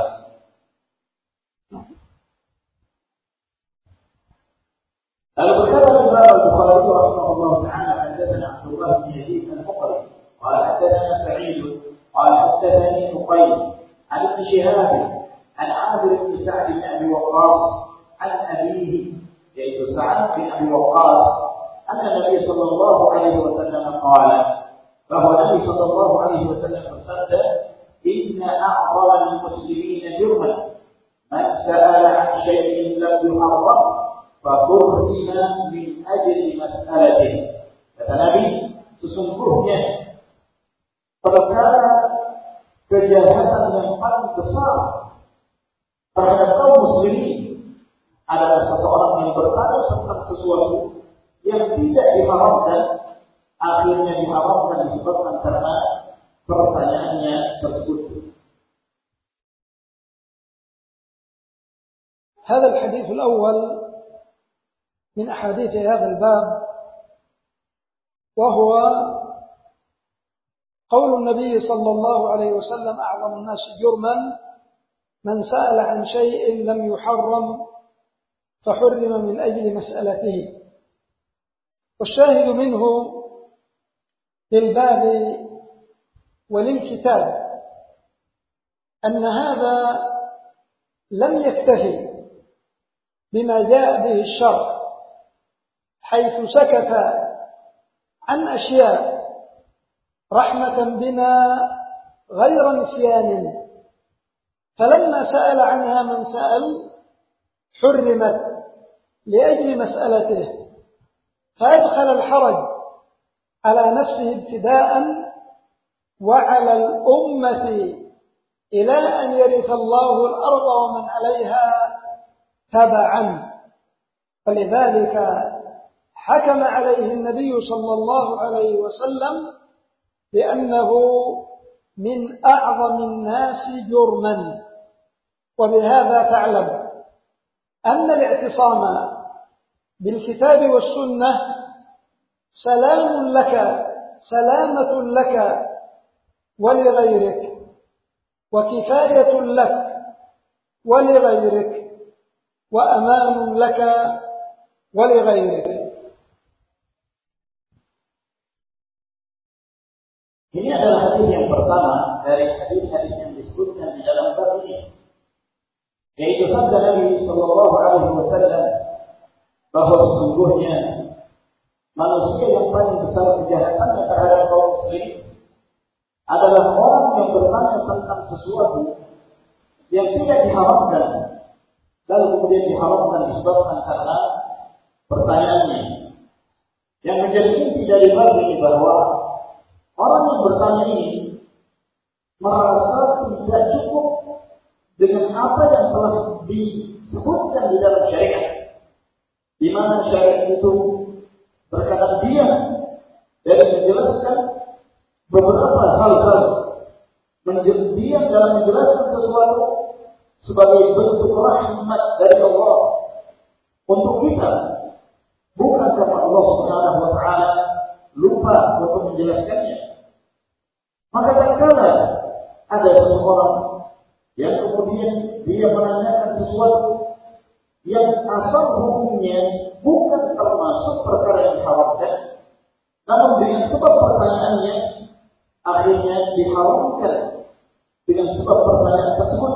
Speaker 1: Lalu berkata Imam Al-Bukhari rahimahullah taala حدثنا عبد الله بن يزيد المقري قال حدثنا سعيد قال حدثني نقيل عن ابن شهاب عن عامر بن سعد بن ابي وقاص عن ابيه يئس سعد بن ابي وقاص ان النبي صلى الله عليه وسلم قال فهو النبي صلى الله عليه وسلم قد إن أعظم المسلمين جرما من سأل عن شيء لم يحرم فبهتم من أجل مسألته. فتنبي تسمحه كان كجاهلة من قد انتصار فكان كل مسلمين على أساس أن يبرتاد تحت سسوته yang tidak diharamkan akhirnya diharamkan disebabkan karena pertanyaannya tersebut.
Speaker 2: هذا الحديث الأول من أحاديث هذا الباب وهو قول النبي صلى الله عليه وسلم أعظم الناس جرما من سأل عن شيء لم يحرم فحرم من أجل مسألته والشاهد منه للباب وللكتاب أن هذا لم يكتفي بما جاء به الشرع حيث سكت عن أشياء رحمة بنا غير نسيان. فلما سأل عنها من سأل حرمت لأجل مسألته فأدخل الحرج على نفسه ابتداء وعلى الأمة إلى أن يرث الله الأرض ومن عليها تبعا. فلذلك حكم عليه النبي صلى الله عليه وسلم بأنه من أعظم الناس جرما. وبهذا تعلم أن الاعتصام بالكتاب والسنة سلام لك سلامة لك ولغيرك وكفاية لك ولغيرك وأمان لك ولغيرك
Speaker 1: Ini adalah hadis yang pertama dari hadis-hadis yang disebutkan di dalam bab ini. Yaitu sabda Nabi Shallallahu Alaihi Wasallam bahwa sesungguhnya manusia yang paling besar kejahatannya terhadap kaum muslim adalah orang yang bertanya tentang sesuatu yang tidak diharamkan lalu kemudian diharamkan disebabkan karena pertanyaannya. Yang menjadi inti dari bab ini bahwa Orang yang bertanya ini merasa tidak cukup dengan apa yang telah disebutkan di dalam syariat. di mana syariat itu berkata dia dari menjelaskan beberapa hal-hal dia dalam menjelaskan sesuatu sebagai bentuk rahmat dari Allah untuk kita. Bukan karena Allah Subhanahu wa taala lupa untuk menjelaskannya. Maka kadang ada seseorang yang kemudian dia menanyakan sesuatu yang asal hukumnya bukan termasuk perkara yang diharamkan, namun dengan sebab pertanyaannya akhirnya diharamkan dengan sebab pertanyaan tersebut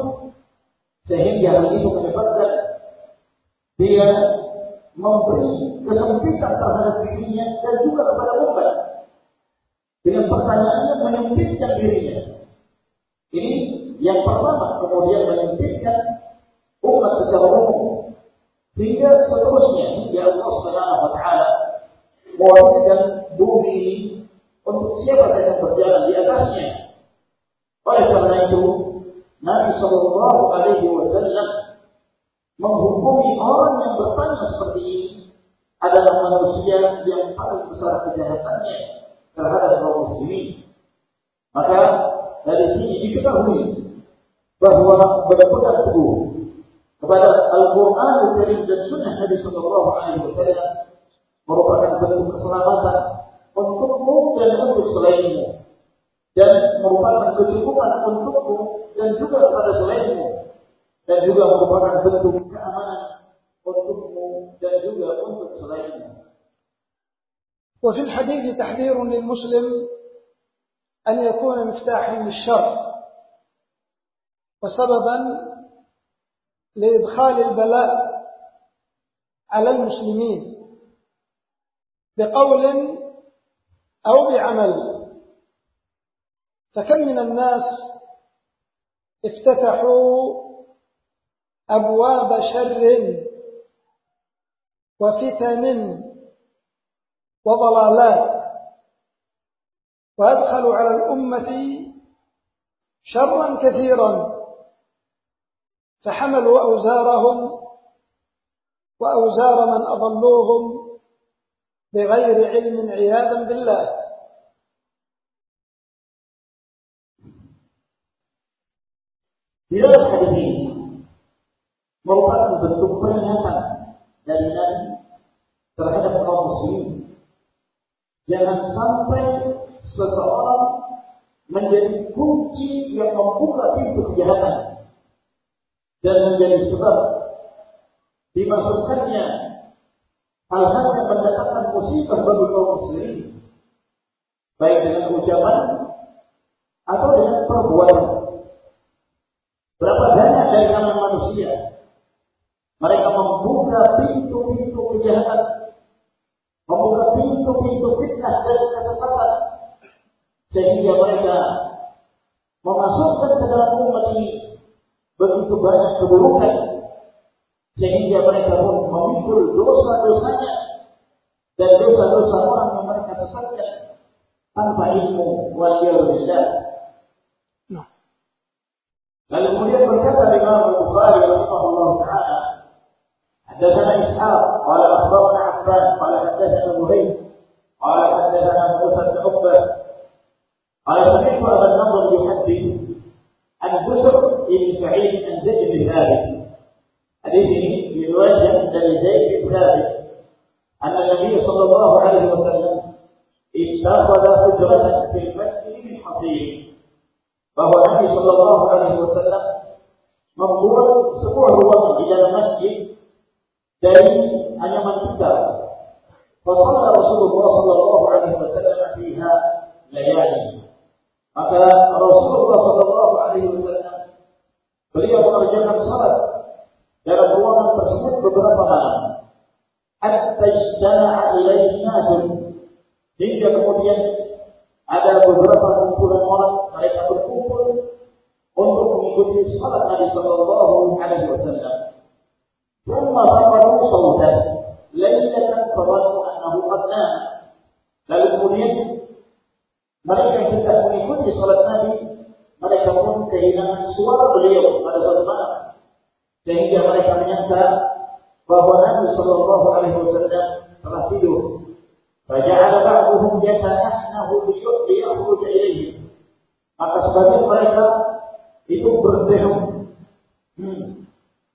Speaker 1: sehingga hal itu menyebabkan dia memberi kesempitan terhadap dirinya dan juga kepada umat. Dengan pertanyaannya menyempitkan dirinya. Ini yang pertama kemudian menyempitkan umat secara umum Hingga seterusnya hingga Allah Subhanahu wa taala mewariskan bumi ini untuk siapa saja yang berjalan di atasnya. Oleh karena itu, Nabi Shallallahu Alaihi Wasallam menghukumi orang yang bertanya seperti ini adalah manusia yang paling besar kejahatannya terhadap kaum muslimin. Maka dari sini diketahui bahwa berpegang teguh kepada Al-Quran Karim dan Sunnah Nabi Sallallahu Alaihi Wasallam merupakan bentuk keselamatan untukmu dan untuk selainmu dan merupakan kecukupan untukmu dan juga kepada selainmu dan juga merupakan bentuk keamanan untukmu dan juga untuk selainmu.
Speaker 2: وفي الحديث تحذير للمسلم أن يكون مفتاحا للشر وسببا لإدخال البلاء على المسلمين بقول أو بعمل. فكم من الناس افتتحوا أبواب شر وفتن وضلالات وأدخلوا على الأمة شرا كثيرا. فحملوا أوزارهم وأوزار من أضلوهم بغير علم عياذا بالله
Speaker 1: Di dalam hadis ini merupakan bentuk peringatan dari terhadap kaum muslimin. Jangan sampai seseorang menjadi kunci yang membuka pintu kejahatan dan menjadi sebab dimasukkannya hal-hal yang mendatangkan musibah bagi kaum muslimin. Baik dengan ucapan atau dengan perbuatan. Berapa banyak dari kalangan manusia mereka membuka pintu-pintu kejahatan membuka pintu-pintu fitnah dan kesesatan sehingga mereka memasukkan ke dalam umat ini begitu banyak keburukan sehingga mereka pun memikul dosa-dosanya dan dosa-dosa orang yang mereka sesatkan tanpa ilmu waliyahulillah. Nah. Lalu kemudian berkata Imam Al-Bukhari rahimahullah taala حدثنا إسحاق قال أخبرنا عبان قال حدثنا مهيب قال حدثنا موسى بن عقبة قال سمعت أبا النضر يحدث عن بشر ابن سعيد عن زيد بن ثابت حديثه بروايه عند زيد بن ثابت. أن النبي صلى الله عليه وسلم اتخذ حجرة في المسجد من حصير فهو النبي صلى الله عليه وسلم مقبول سبوعه إلى المسجد دليل أن من كتب فصلى رسول الله صلى الله عليه وسلم فيها ليالي. فقال رسول الله صلى الله عليه وسلم beliau mengerjakan salat dalam ruangan tersebut beberapa malam. Hatta istana'a ilaihi nasun. Hingga kemudian ada beberapa kumpulan orang mereka berkumpul untuk mengikuti salat Nabi Shallallahu Alaihi Wasallam. ثم فقروا صوتا ليلة فظنوا أنه قد نام. Lalu kemudian mereka yang tidak mengikuti salat Nabi, mereka pun kehilangan suara beliau pada suatu malam sehingga mereka menyangka bahwa Nabi Shallallahu Alaihi Wasallam telah tidur. Fajr ba'duhum yatanahnahu biyuq liyakhruj jayi. Maka sebagian mereka itu berdehem. Hmm.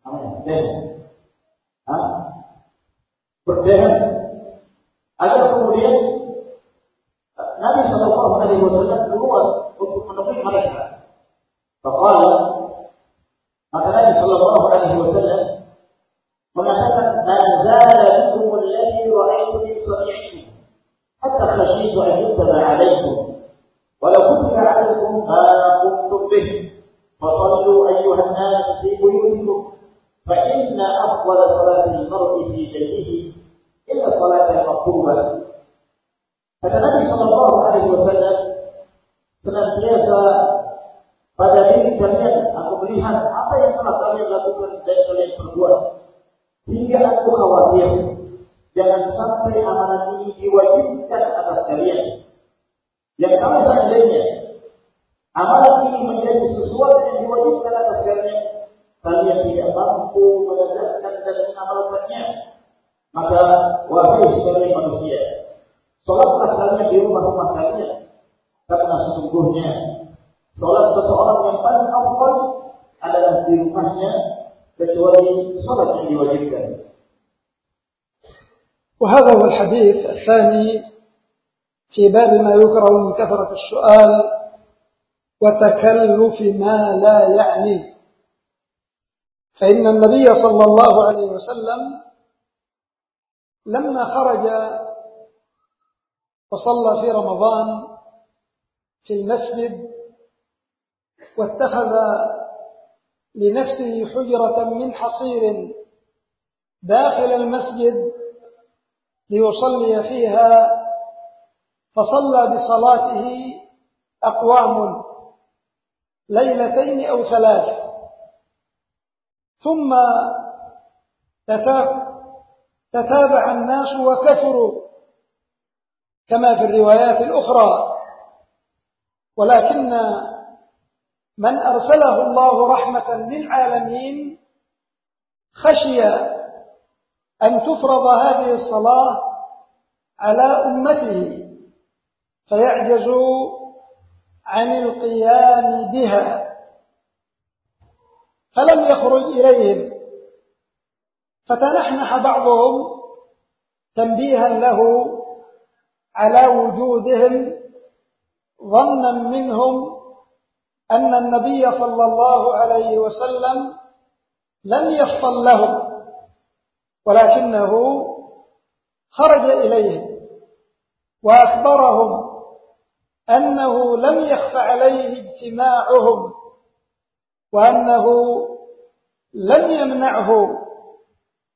Speaker 1: Namanya denung. Hah? Agar kemudian Nabi Shallallahu Alaihi Wasallam keluar untuk menemui mereka.
Speaker 2: فقال باب ما يكره من كثرة السؤال وتكلف ما لا يعني. فإن النبي صلى الله عليه وسلم لما خرج وصلى في رمضان في المسجد واتخذ لنفسه حجرة من حصير داخل المسجد ليصلي فيها فصلى بصلاته أقوام ليلتين أو ثلاث. ثم تتابع الناس وكثروا كما في الروايات الأخرى. ولكن من أرسله الله رحمة للعالمين خشي أن تفرض هذه الصلاة على أمته. فيعجزوا عن القيام بها. فلم يخرج إليهم. فتنحنح بعضهم تنبيها له على وجودهم ظنا منهم أن النبي صلى الله عليه وسلم لم يفصل لهم ولكنه خرج إليهم وأخبرهم أنه لم يخف عليه اجتماعهم وأنه لم يمنعه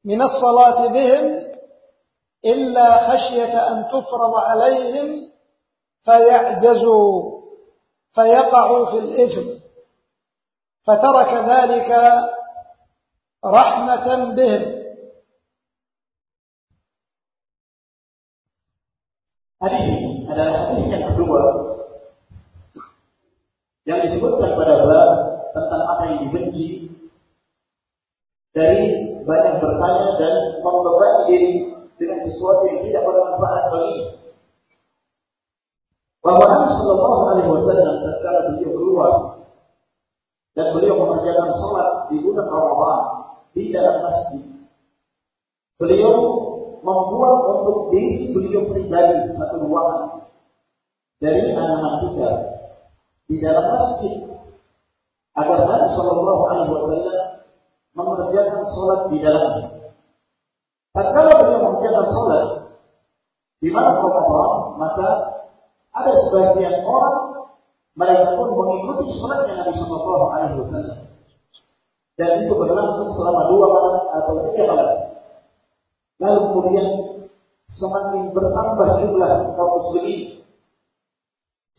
Speaker 2: من الصلاة بهم إلا خشية أن تفرض عليهم فيعجزوا فيقعوا في الإثم. فترك ذلك رحمة بهم.
Speaker 1: ini adalah hadis yang disebutkan pada bab tentang apa yang dibenci. Dari banyak bertanya dan membebani diri dengan sesuatu yang tidak bermanfaat bagi bahwa Nabi Shallallahu Alaihi Wasallam tatkala beliau keluar dan beliau mengerjakan sholat di bulan Ramadan di dalam masjid, beliau membuat untuk diri beliau pribadi satu ruangan dari anak-anak kita di dalam masjid agar Nabi Shallallahu Alaihi Wasallam mengerjakan sholat di dalamnya. Tatkala beliau mengerjakan sholat di mana Ramadan, maka ada sebagian orang mereka pun mengikuti sholatnya Nabi Shallallahu Alaihi Wasallam dan itu berlangsung selama dua malam atau tiga malam. Lalu kemudian semakin bertambah jumlah kaum muslimin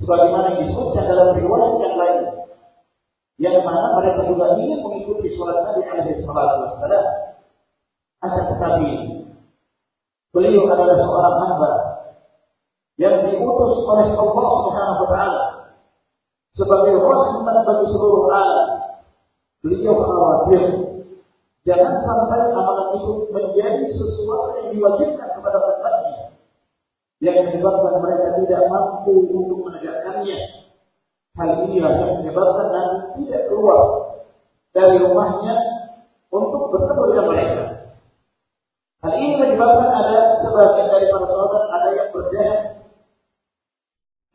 Speaker 1: sebagaimana disebutkan dalam riwayat yang lain yang mana mereka juga ingin mengikuti sholat Nabi alaihi salatu wassalam. Akan tetapi beliau adalah seorang hamba yang diutus oleh Allah Subhanahu wa taala sebagai rahmat bagi seluruh alam. Beliau khawatir Jangan sampai amalan itu menjadi sesuatu yang diwajibkan kepada umatnya yang menyebabkan mereka tidak mampu untuk menegakkannya. Hal inilah yang menyebabkan Nabi tidak keluar dari rumahnya untuk bertemu dengan mereka. Hal ini menyebabkan ada sebagian dari para sahabat ada yang berjalan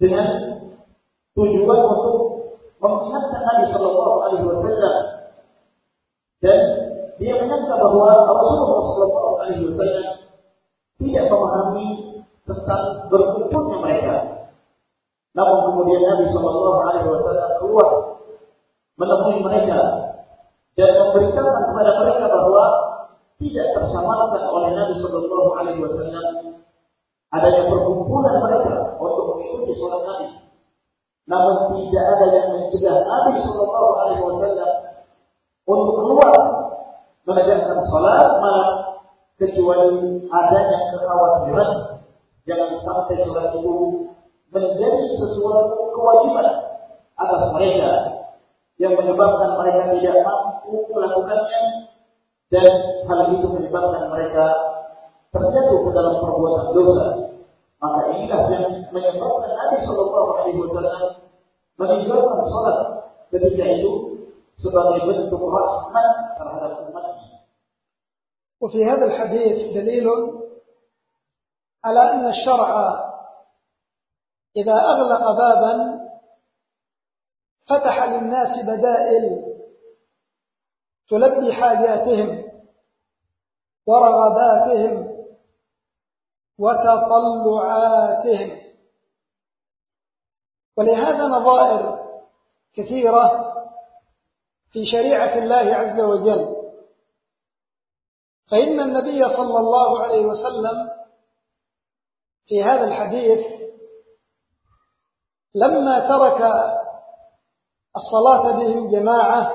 Speaker 1: dengan tujuan untuk mengingatkan Nabi Shallallahu Alaihi Wasallam dan dia menyangka bahwa Rasulullah Shallallahu Alaihi Wasallam tidak memahami tentang berkumpulnya mereka. Namun kemudian Nabi Shallallahu Alaihi Wasallam keluar menemui mereka dan memberitakan kepada mereka bahwa tidak tersamarkan oleh Nabi Shallallahu Alaihi Wasallam adanya perkumpulan mereka untuk mengikuti sholat Nabi. Namun tidak ada yang mencegah Nabi Shallallahu Alaihi Wasallam untuk keluar menegakkan sholat malam kecuali adanya kekhawatiran jangan sampai sholat itu menjadi sesuatu kewajiban atas mereka yang menyebabkan mereka tidak mampu melakukannya dan hal itu menyebabkan mereka terjatuh ke dalam perbuatan dosa. Maka inilah yang menyebabkan Nabi Shallallahu Alaihi Wasallam meninggalkan sholat ketika itu sebagai bentuk rahmat terhadap umatnya.
Speaker 2: وفي هذا الحديث دليل على أن الشرع إذا أغلق بابا فتح للناس بدائل تلبي حاجاتهم ورغباتهم وتطلعاتهم. ولهذا نظائر كثيرة في شريعة الله عز وجل. فإن النبي صلى الله عليه وسلم في هذا الحديث لما ترك الصلاة بهم جماعة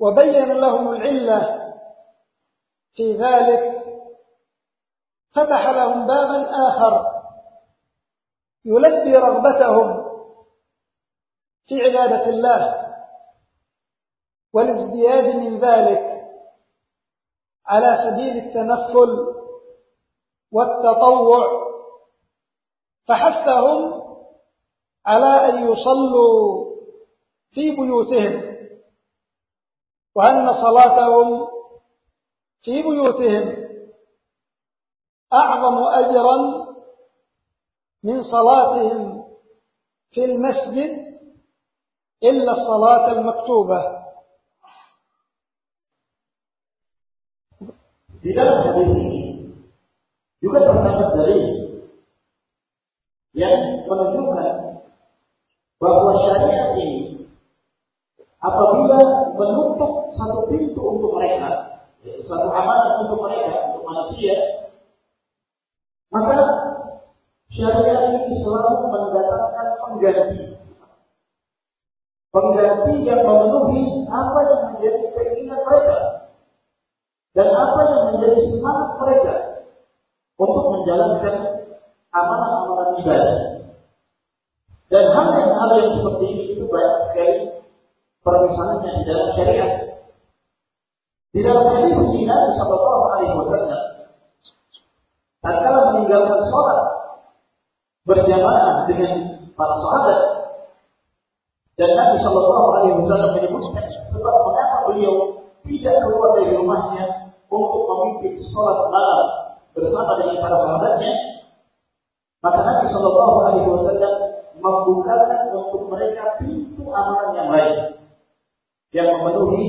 Speaker 2: وبين لهم العلة في ذلك فتح لهم بابا آخر يلبي رغبتهم في عبادة الله والازدياد من ذلك على سبيل التنفل والتطوع فحثهم على أن يصلوا في بيوتهم وأن صلاتهم في بيوتهم أعظم أجرا من صلاتهم في المسجد إلا الصلاة المكتوبة.
Speaker 1: ini juga terdapat dalil yang menunjukkan bahwa syariat ini apabila menutup satu pintu untuk mereka, satu amanah untuk mereka, untuk manusia, maka syariat ini selalu mendatangkan pengganti. Pengganti yang memenuhi apa yang menjadi keinginan mereka dan apa yang menjadi semangat mereka untuk menjalankan amanah-amanah ibadah. Dan hal yang hal yang seperti ini itu banyak sekali permisalannya di dalam syariat. Di dalam ini Nabi Shallallahu Alaihi Wasallam tatkala meninggalkan sholat berjamaah dengan para sahabat dan Nabi Shallallahu Alaihi Wasallam menyebutkan sebab mengapa beliau tidak keluar dari rumahnya untuk memimpin sholat malam bersama dengan para sahabatnya maka Nabi Shallallahu Alaihi Wasallam membukakan untuk mereka pintu amalan yang lain yang memenuhi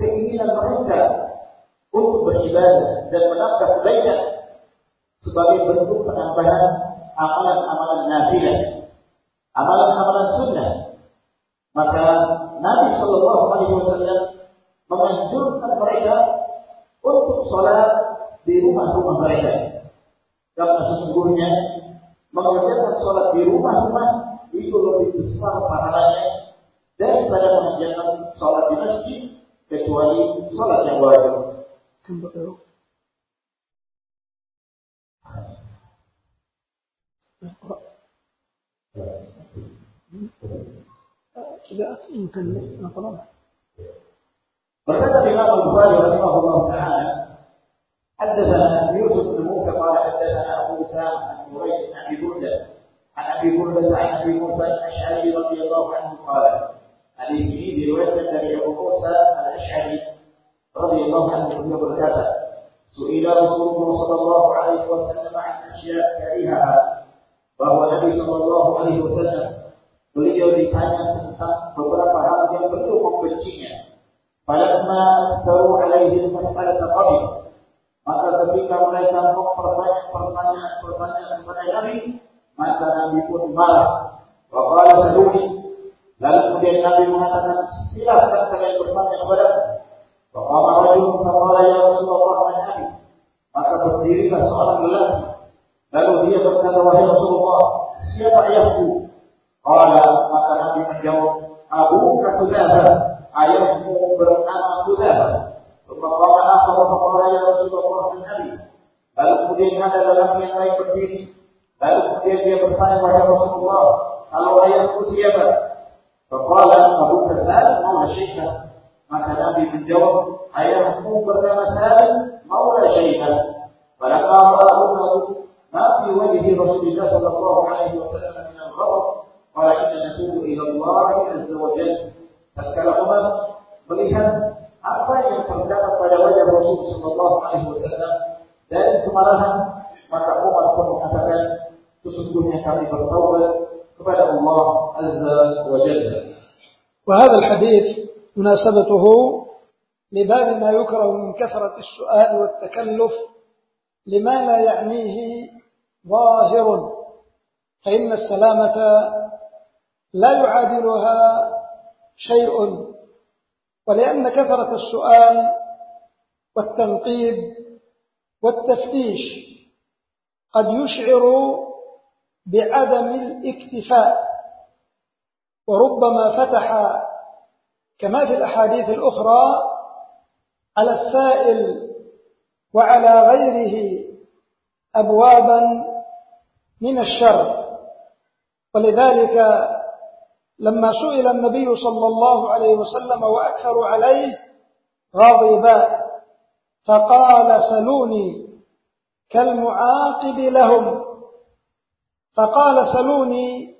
Speaker 1: keinginan mereka untuk beribadah dan menambah kebaikan sebagai bentuk penambahan amalan-amalan nafilah, amalan-amalan sunnah. Maka Nabi Shallallahu Alaihi Wasallam menganjurkan mereka untuk sholat di rumah-rumah mereka. Karena sesungguhnya mengerjakan sholat di rumah-rumah itu lebih besar pahalanya daripada mengerjakan sholat di masjid kecuali sholat yang wajib.
Speaker 2: Berkata di
Speaker 1: Berkata Imam Bukhari rahimahullah taala حدثنا يوسف بن موسى قال حدثنا أبو أسامة عن جريج بن أبي برده عن أبي برده عن أبي موسى الأشعري رضي الله عنه قال هذه هي رواية النبي أبو موسى الأشعري رضي الله عنه كما بركاته سئل رسول الله صلى الله عليه وسلم عن أشياء كرهها bahwa Nabi Shallallahu Alaihi Wasallam beliau ditanya tentang beberapa hal yang beliau membencinya. Pada masa Alaihi Wasallam tadi, maka ketika mereka memperbanyak pertanyaan-pertanyaan kepada Nabi, maka Nabi pun marah. Waqala saduni. Lalu kemudian Nabi mengatakan, silakan kalian bertanya kepada Waqala rajul faqala ya Rasulullah Nabi. Maka berdirilah seorang lelaki. Lalu dia berkata, wahai Rasulullah, siapa ayahku? Qala maka Nabi menjawab, Abu Katudah, ayahmu bernama Kudah. ثم قال آخر فقال يا رسول الله من أبي بل أبديت هذا ولم يغير فيه بل أبديت يا بطان ويا رسول الله هل غيرت ثيابك فقال أبوك سالم مولى شيخه maka Nabi menjawab, ayahku bernama Salim, maulah syaitan. Pada kata Abu Nabi wajhi Rasulullah sallallahu alaihi wasallam min al-ghadab, qala inna natubu ila Allah azza wa jalla. Tatkala Umar melihat apa yang terdapat pada wajah Rasul Sallallahu Alaihi Wasallam dari kemarahan, maka Umar pun mengatakan sesungguhnya kami bertaubat kepada Allah Azza wa Jalla.
Speaker 2: وهذا الحديث مناسبته لباب ما يكره من كثرة السؤال والتكلف لما لا يعنيه ظاهر فإن السلامة لا يعادلها شيء ولأن كثرة السؤال والتنقيب والتفتيش قد يشعر بعدم الاكتفاء وربما فتح كما في الأحاديث الأخرى على السائل وعلى غيره أبوابا من الشر. ولذلك لما سئل النبي صلى الله عليه وسلم وأكثروا عليه غضب فقال سلوني كالمعاقب لهم. فقال سلوني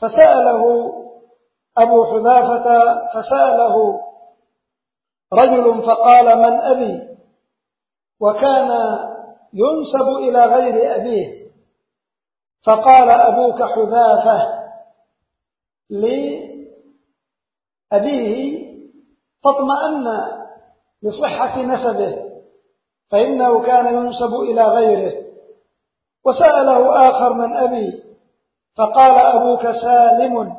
Speaker 2: فسأله أبو حذافة فسأله رجل فقال من أبي؟ وكان ينسب إلى غير أبيه. فقال أبوك حذافة. لأبيه فاطمأن لصحة نسبه فإنه كان ينسب إلى غيره. وسأله آخر من أبي فقال أبوك سالم.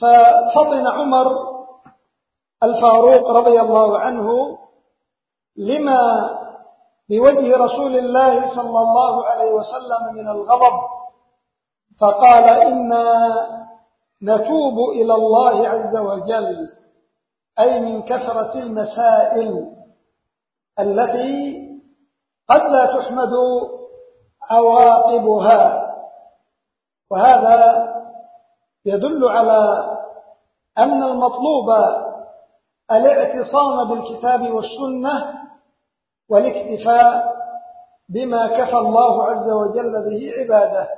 Speaker 2: ففطن عمر الفاروق رضي الله عنه لما بوجه رسول الله صلى الله عليه وسلم من الغضب فقال إنا نتوب إلى الله عز وجل أي من كثرة المسائل التي قد لا تحمد عواقبها. وهذا يدل على أن المطلوب الاعتصام بالكتاب والسنة والاكتفاء بما كفى الله عز وجل به عباده.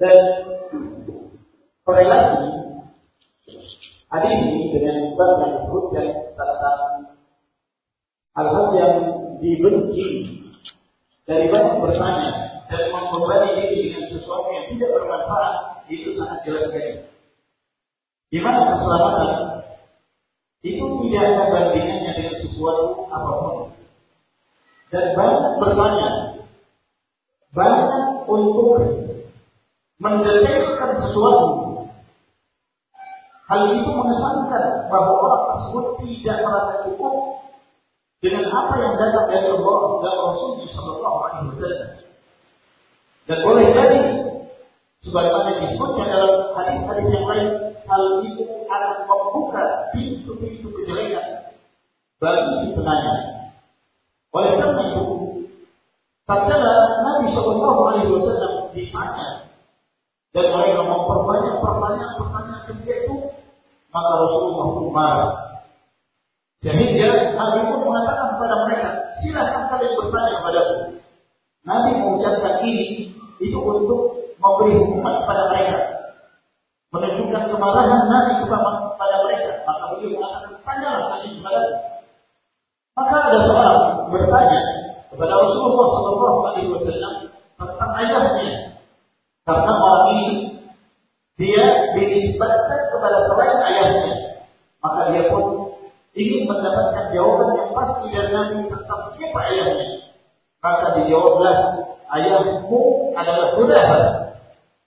Speaker 1: Dan korelasi hadis ini dengan bab yang disebutkan tentang hal-hal yang dibenci dari banyak bertanya dan membebani diri dengan sesuatu yang tidak bermanfaat itu sangat jelas sekali. Di mana keselamatan itu tidak ada bandingannya dengan sesuatu apa pun. Dan banyak bertanya, banyak untuk mendetailkan sesuatu. Hal itu mengesankan bahwa orang tersebut tidak merasa cukup dengan apa yang datang dari Allah dan Rasulullah Shallallahu Alaihi Wasallam. Dan boleh jadi sebagaimana disebutkan dalam hadis-hadis yang lain, hal itu akan membuka pintu-pintu kejelekan bagi si. Oleh karena itu, tatkala Nabi Shallallahu Alaihi Wasallam ditanya dan mereka memperbanyak pertanyaan pertanyaan ketika itu, maka Rasulullah pun marah. Sehingga Nabi pun mengatakan kepada mereka, silahkan kalian bertanya kepadaku. Nabi mengucapkan ini itu untuk memberi hukuman kepada mereka. Menunjukkan kemarahan Nabi kepada mereka. Maka beliau mengatakan, tanyalah kalian kepadaku. Maka ada seorang bertanya kepada Rasulullah SAW tentang kepada selain ayahnya. Maka dia pun ingin mendapatkan jawaban yang pasti dari Nabi tentang siapa ayahnya. Maka dijawablah ayahmu adalah Hudahar.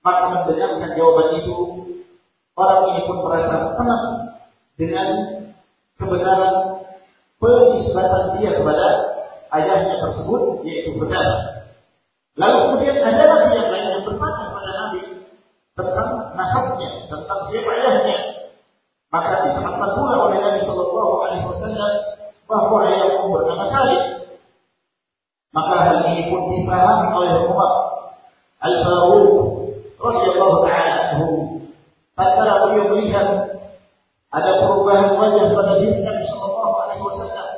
Speaker 1: Maka mendengarkan jawaban itu, orang ini pun merasa tenang dengan kebenaran penisbatan dia kepada ayahnya tersebut, yaitu Hudahar. Lalu kemudian ada lagi yang lain yang bertanya kepada Nabi tentang tentang siapa ayahnya. Maka diterangkan pula oleh Nabi Shallallahu Alaihi Wasallam bahwa ayahmu bernama Salih. Maka hal ini pun dipahami oleh Umar Al-Faruq radhiyallahu taala anhu. Tatkala beliau melihat ada perubahan wajah pada diri Nabi Shallallahu Alaihi Wasallam,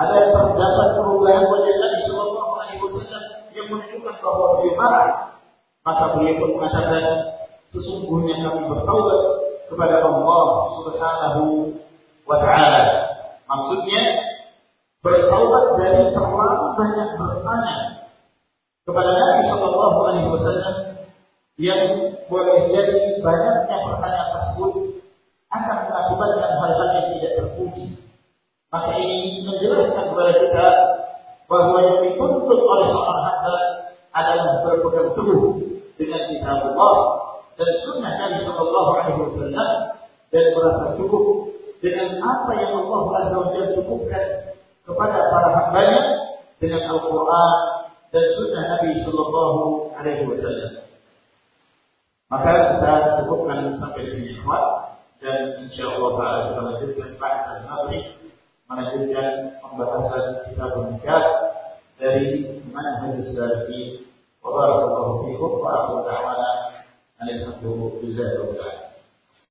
Speaker 1: ada terdapat perubahan wajah Nabi Shallallahu Alaihi Wasallam yang menunjukkan bahwa beliau marah, maka beliau pun mengatakan sesungguhnya kami bertaubat kepada Allah Subhanahu wa taala. Maksudnya bertaubat dari terlalu banyak bertanya kepada Nabi Shallallahu Alaihi Wasallam yang boleh jadi banyaknya pertanyaan tersebut akan mengakibatkan hal-hal yang tidak terpuji. Maka ini menjelaskan kepada kita bahwa yang dituntut oleh seorang hamba adalah berpegang teguh dengan kitab Allah dan sunnah Nabi Shallallahu Alaihi Wasallam dan merasa cukup dengan apa yang Allah Azza wa Jalla cukupkan kepada para hambanya dengan Al-Quran dan sunnah Nabi Shallallahu Alaihi Wasallam. Maka kita cukupkan sampai di sini, dan insya Allah kita lanjutkan pada maghrib melanjutkan pembahasan kitab nikah dari manhaj salafi wa barakallahu fiikum wa aqulu da'wana alhamdulillahi rabbil alamin